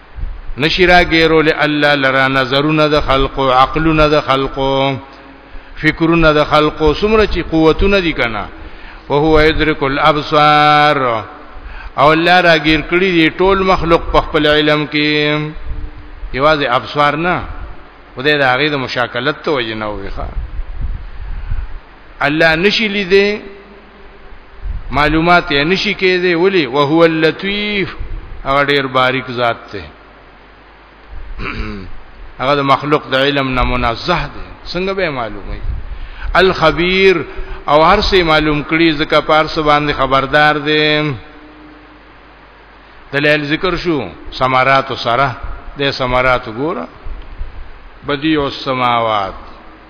نشی را ګیرو له الله لرا نظرونه د خلقو عقلونه د خلقو فکرونه د خلقو سمره چې قوتونه دي کنه وهو يدرك الابصار او الله را ګیر کړی دی ټول مخلوق په خپل علم کې یوازې ابصار نه خدای دا غي د مشاکلت ته وجنه وي ښا الله نشي لیدې معلومات یې نشي کېدی ولی او هو اللطیف هغه ډیر باریک ذات دی هغه د مخلوق د علم نه منزه دی څنګه به معلومه الخبیر او هر څه معلوم کړي ځکه پارس باندې خبردار دی دلیل ذکر شو سمارات سره د سمارات ګوره بدیع السماوات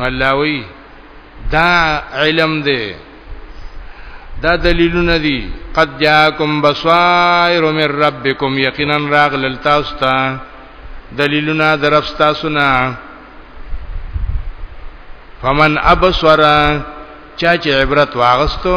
الله وی دا علم دی دا دلیلونه دي قد جاءکم بصائر من ربکم یقینا راغلل تاسو ته دلیلونه درفستا سنا فمن ابصر چا چې عبرت واغستو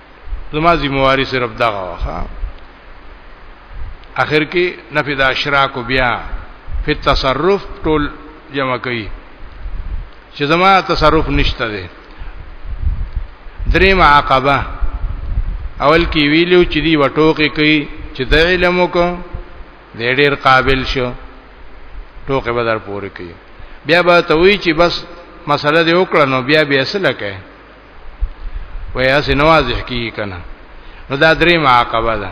زما ذمہواری صرف دغه وخه اخر کې نفي د اشراق بیا په تصرف ټول جمع کوي چې زما تصرف نشته دی دریم عقبه اول کې ویلو چې دی وټوکې کوي چې د علم کو د ډېر قابل شو ټوکې بدر پورې کوي بیا به ته وی چې بس مسله دی وکړه نو بیا بیا سره کوي وای اس نه واضح کی کنه نو دا درې معاقبه ده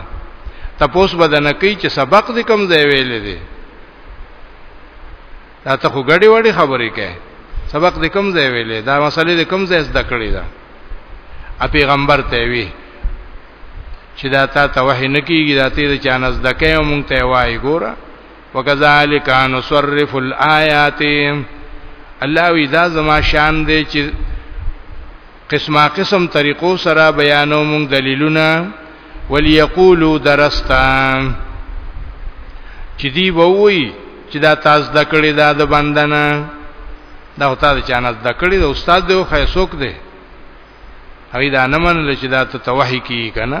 تپوس بدنه کوي چې سبق دې کم ځای ویلې دي دا ته خو غړي وړي خبرې کوي سبق دې کم ځای ویلې دا مسلې دې کم ځای زده کړې ده ا پیغمبر ته وی چې دا تا ته وحی نکیږي دا ته چانه زده کوي مونږ ته وایي ګوره وکذالک نصرف الایات الله وی دا زما شان دی چې قسمه قسم طریقو سره بیانو مونږ دلیلونه وليقولوا درستا چې دی ووي چې دا تاسو د کړې دا د بندنه دا هوتا د چانه د کړې د استاد دی خو څوک دی هغه دا نه منل چې دا ته توحی کی کنه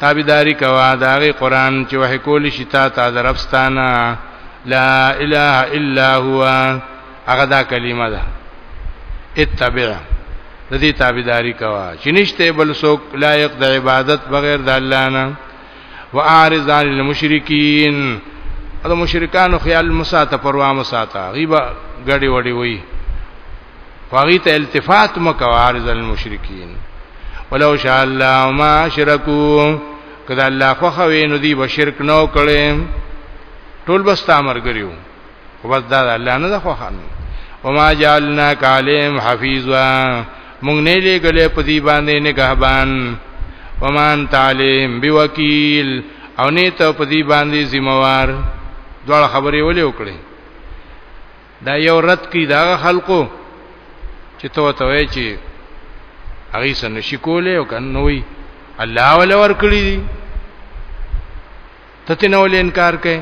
تابعداري کوه د هغه قران چې وحي کول شي تا ته د رب ستانه لا اله الا هو هغه دا کلمه ده اتبع د دې تابعداري کوه چې نشته بل څوک لایق د عبادت بغیر د الله نه واعرض عن المشرکین دا مشرکانو خیال مساته پروا مساته غیبه غړي وړي وي هغه ته التفات مکو عارض المشرکین ولو شاء الله ما شرکو کله الله خو خوي نو دی بشرک نو کړي ټول بس تامر ګریو خو بس دا الله نه خو خان وما جعلنا کالم حفیظا مونږ نه لګلې په دی باندې نگهبان ومان تعلیم بوکیل او نه ته په دی باندې ذمہوار دوه خبرې ولې وکړي دا یو رد کی دا خلکو چې تو ته وای چې هغه سن شي کولې او کنه وي الله ولا ور کړی دي ته تنه ول انکار کوي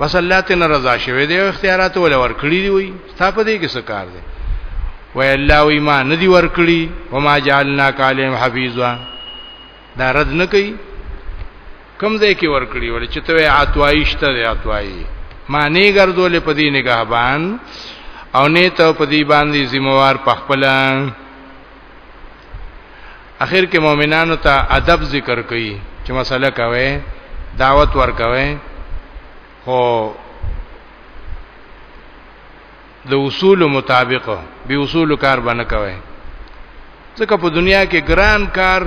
بس الله تنه رضا شوی دی اختیارات ولا ور کړی دی وي ستا په دې کې څه کار دی وای الله وی ما ندی ور کړی وما جعلنا کالم حفیظا دا رد نه کوي کم ځای کې ور کړی ول چې ته اتوایي شته دی اتوایي معنی ګرځولې په دې نگهبان او نه ته په دې باندې ذمہوار پخپلا اخر کې مؤمنانو ته ادب ذکر کوي چې مسله کوي دعوت ور کوي خو د اصول مطابق به اصول کار باندې کوي ځکه په دنیا کې ګران کار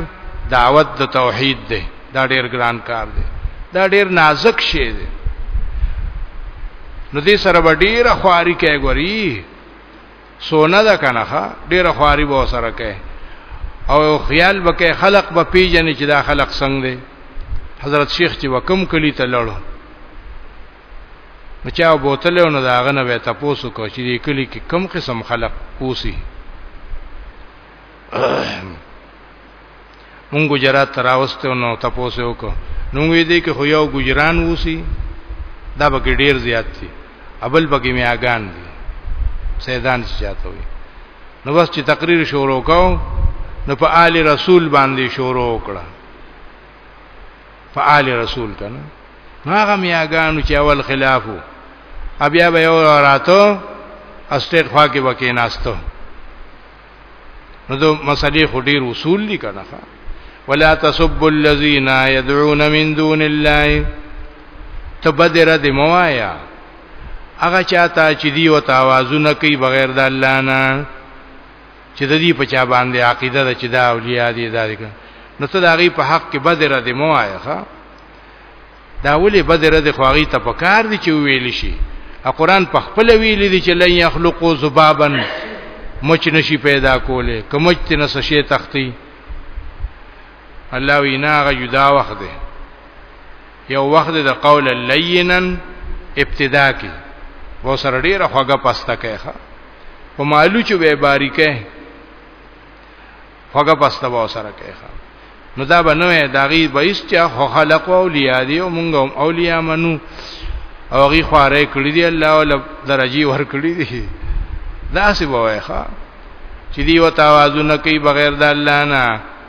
دعوت د توحید دی دا ډیر ګران کار دی دا ډیر نازک شی دی نو دې سره به ډیره خواري کوي ګوري سونه ده کنه ډیره خواري به سره کوي او خیال وکي خلق به پیژنې چې دا خلق څنګه دی حضرت شیخ چې وکم کلی ته لړو نو چا بوتل او نه داغه نه به تاسو کو چې دې کلی کې کم قسم خلق اوسي مونږ ګجرات تراوسته نو تاسو وکړو نو وی دې کې خو یو ګجران اوسي دا به ډیر زیات دي ابل بګی میاګان دي سیدان چې چاته وي نو بس چې تقریر شروع کاو نو په آل رسول باندې شروع وکړه فعال رسول کنه هغه میاګانو چې اول خلافو بیا به یو راتو استیر خوا کې وکې ناستو نو د مسلې خډیر اصول دي کنه ولا تسب الذين يدعون من دون الله تبدر د موایا هغه چاته چې دی او توازن کوي بغیر د الله نه چې د دې په چا باندې عقیده ده چې دا اولیاء دي دا دي نو ته دا غي په حق کې بدر دې مو آیا ښا دا ولې بدر دې خو غي ته پکار دي چې ویل شي ا قران په خپل ویل دي چې لن يخلقوا ذبابا مچ نشي پیدا کوله کمچ ته نس شي تختی الله وینا غ یدا وخت ده یو وخت د قول لینا ابتدا کې و سره ډیره خوګه پسته کوي په مالو چې به باریکه خوګه پسته و سره کوي نو دا به نوې داغي بهیس چې خو خلق او اولیاء دی او مونږ هم اولیاء منو او غي خواره کړی دی الله ول درجی ور کړی دی دا سی وایخه چې دی وتاوازونه کوي بغیر د الله نه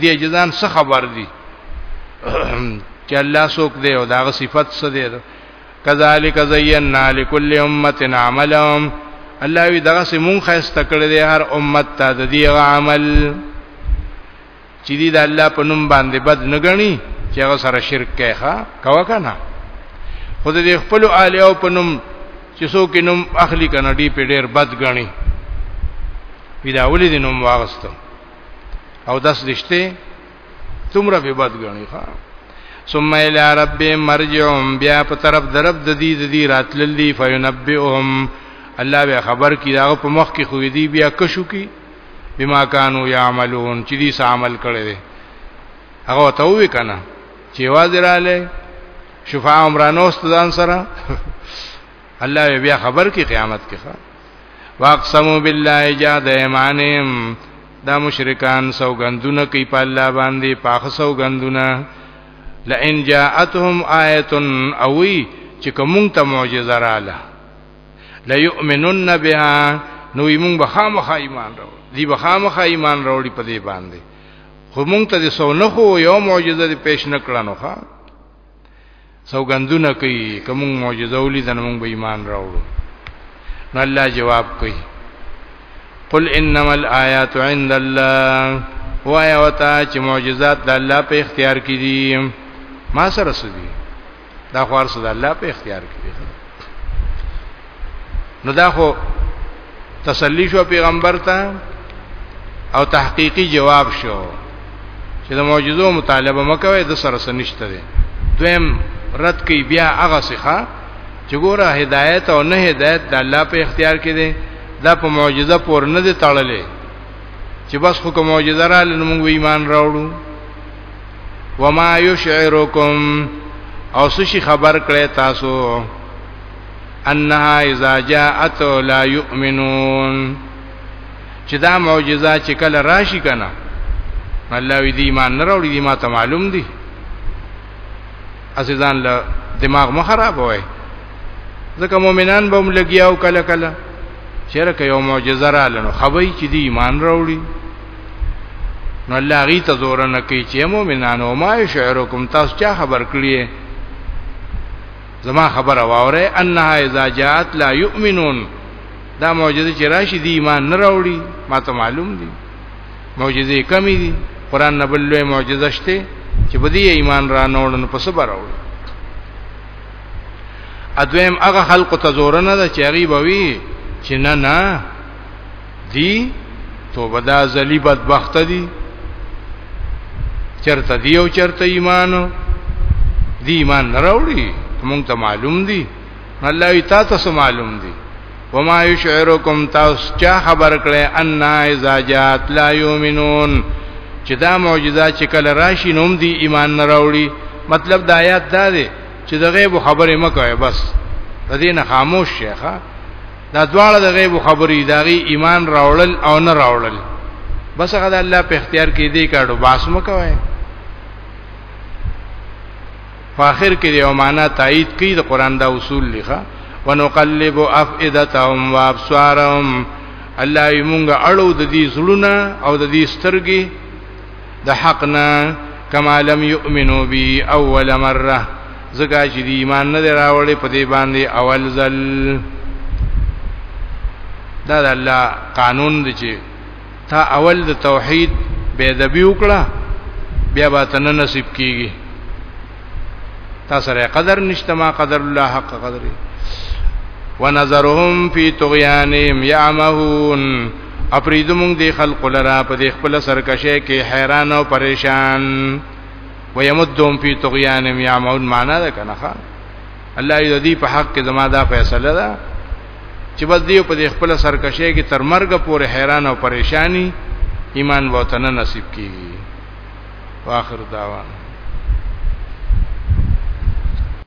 دی جزان څه خبر دي چې الله څوک دی او داغه صفت څه دی کذالک زینا لكل امه عملهم الله وی دغه سمون خسته کړی دی هر امت ته د دې عمل چې دی د الله په نوم باندې بد نه غني چې هغه سره شرک کوي ښا کوا کنه خود دې خپل اعلی او په نوم چې څوک نوم اخلي کنه دی په ډیر بد غني پیدا ولې د نوم واغستم او داس دشته تمره به بد غنی ښا ثم الى رب مرجعهم بیا په طرف درب د دې د دې راتللی فینبئهم الله به خبر کی دا په مخ کې خو دی بیا کشو کی بما كانوا يعملون چې دې عمل کړي دي هغه ته وې کنه چې واز رااله شفاعه عمرانو ستدان سره الله بیا خبر کی قیامت کې ښا واقسموا بالله جاد ایمانهم دا مشرکان سوګندونه کوي په الله باندې پاخ سوګندونه لئن جاءتهم آیه اوی چې کوم ته معجزه رااله لا یؤمنون بها نو موږ به خامخا ایمان راو دی به خامخا ایمان راوړي په دې باندې خو موږ ته د سونه خو یو معجزه پیش نکړه نو ښا سوګندونه کوي کوم معجزه ولید نو موږ به ایمان راوړو نو الله جواب کوي قل انما الآیات عند الله وایا وتا چې معجزات د الله په اختیار کې دي ما سره سدي دا خو ارسه د الله په اختیار کې دي نو دا خو تسلی شو پیغمبر ته او تحقیقی جواب شو چې د معجزو مطالبه مکوي د سره سنشته دي دویم رد کوي بیا هغه څخه چې ګوره هدایت او نه هدایت د الله په اختیار کې دي دا په معجزه پور نه دي تړلې چې بس خو کوم معجزه را لنمو ایمان راوړو وما یشعرکم او سشي خبر کړي تاسو انها اذا جاءت لا يؤمنون چې دا معجزه چې کله راشي کنه الله وی دی ایمان نه راوړي دی ما ته معلوم دی اسیدان له دماغ مو خراب وای ځکه مؤمنان به هم لګیاو کله کله چیرې که یو معجزه را لنو خبري چې دی ایمان راوړي نو الله غي ته زور نه کوي چې مؤمنانو ما شعرکم تاسو چا خبر کړی زما خبر واوره انها اذا جاءت لا يؤمنون دا معجزه چې راشي دی ایمان نه راوړي ما ته معلوم دي معجزه کمی دي قران نه بلوي معجزه شته چې په دې ایمان را نه وړن په صبر راوړي ادویم هغه خلق ته زور نه ده چې غریب وي چې نه نه دی توبه دا زلی بدبخت دی چرته دی او چرته ایمان دی ایمان نه راوړي مونږ ته معلوم دی الله ای تا ته معلوم دی وما یشعرکم تاسو چا خبر کړي ان اذا جات لا یؤمنون چې دا معجزه چې کله راشي نوم دی ایمان نه راوړي مطلب د آیات دا دی چې د غیب خبره مکوئ بس د دې نه خاموش شیخه دا دواړه د غیب خبرې داغي ایمان راوړل او نه راوړل بس هغه د الله په اختیار کې دی کارو باس مکوي فاخر کې یو معنا تایید کوي د قران دا اصول لخوا ونقلب افئدتهم وابصارهم الله یې مونږه اړو د دې زړونه او د دې سترګې د حق نه کما لم یؤمنو بی اول مره زګه چې دی ایمان نه راوړي په دې باندې اول ځل دا د الله قانون دی چې تا اول د توحید به د بی وکړه بیا به تنه نصیب کیږي تا سره قدر نشته ما قدر الله حق قدر ونظرهم فی طغیانهم یعمهون اپریدو مونږ دی خلق لرا په دې خپل سرکشه کې حیران او پریشان ويمدهم فی طغیانهم یعمهون معنا ده کنه ښا الله دې په حق کې زما دا فیصله ده چې بس دی په دې خپل سرکشه کې تر مرګ پورې حیران او پریشانی ایمان وطن نصیب کیږي واخر دعوانا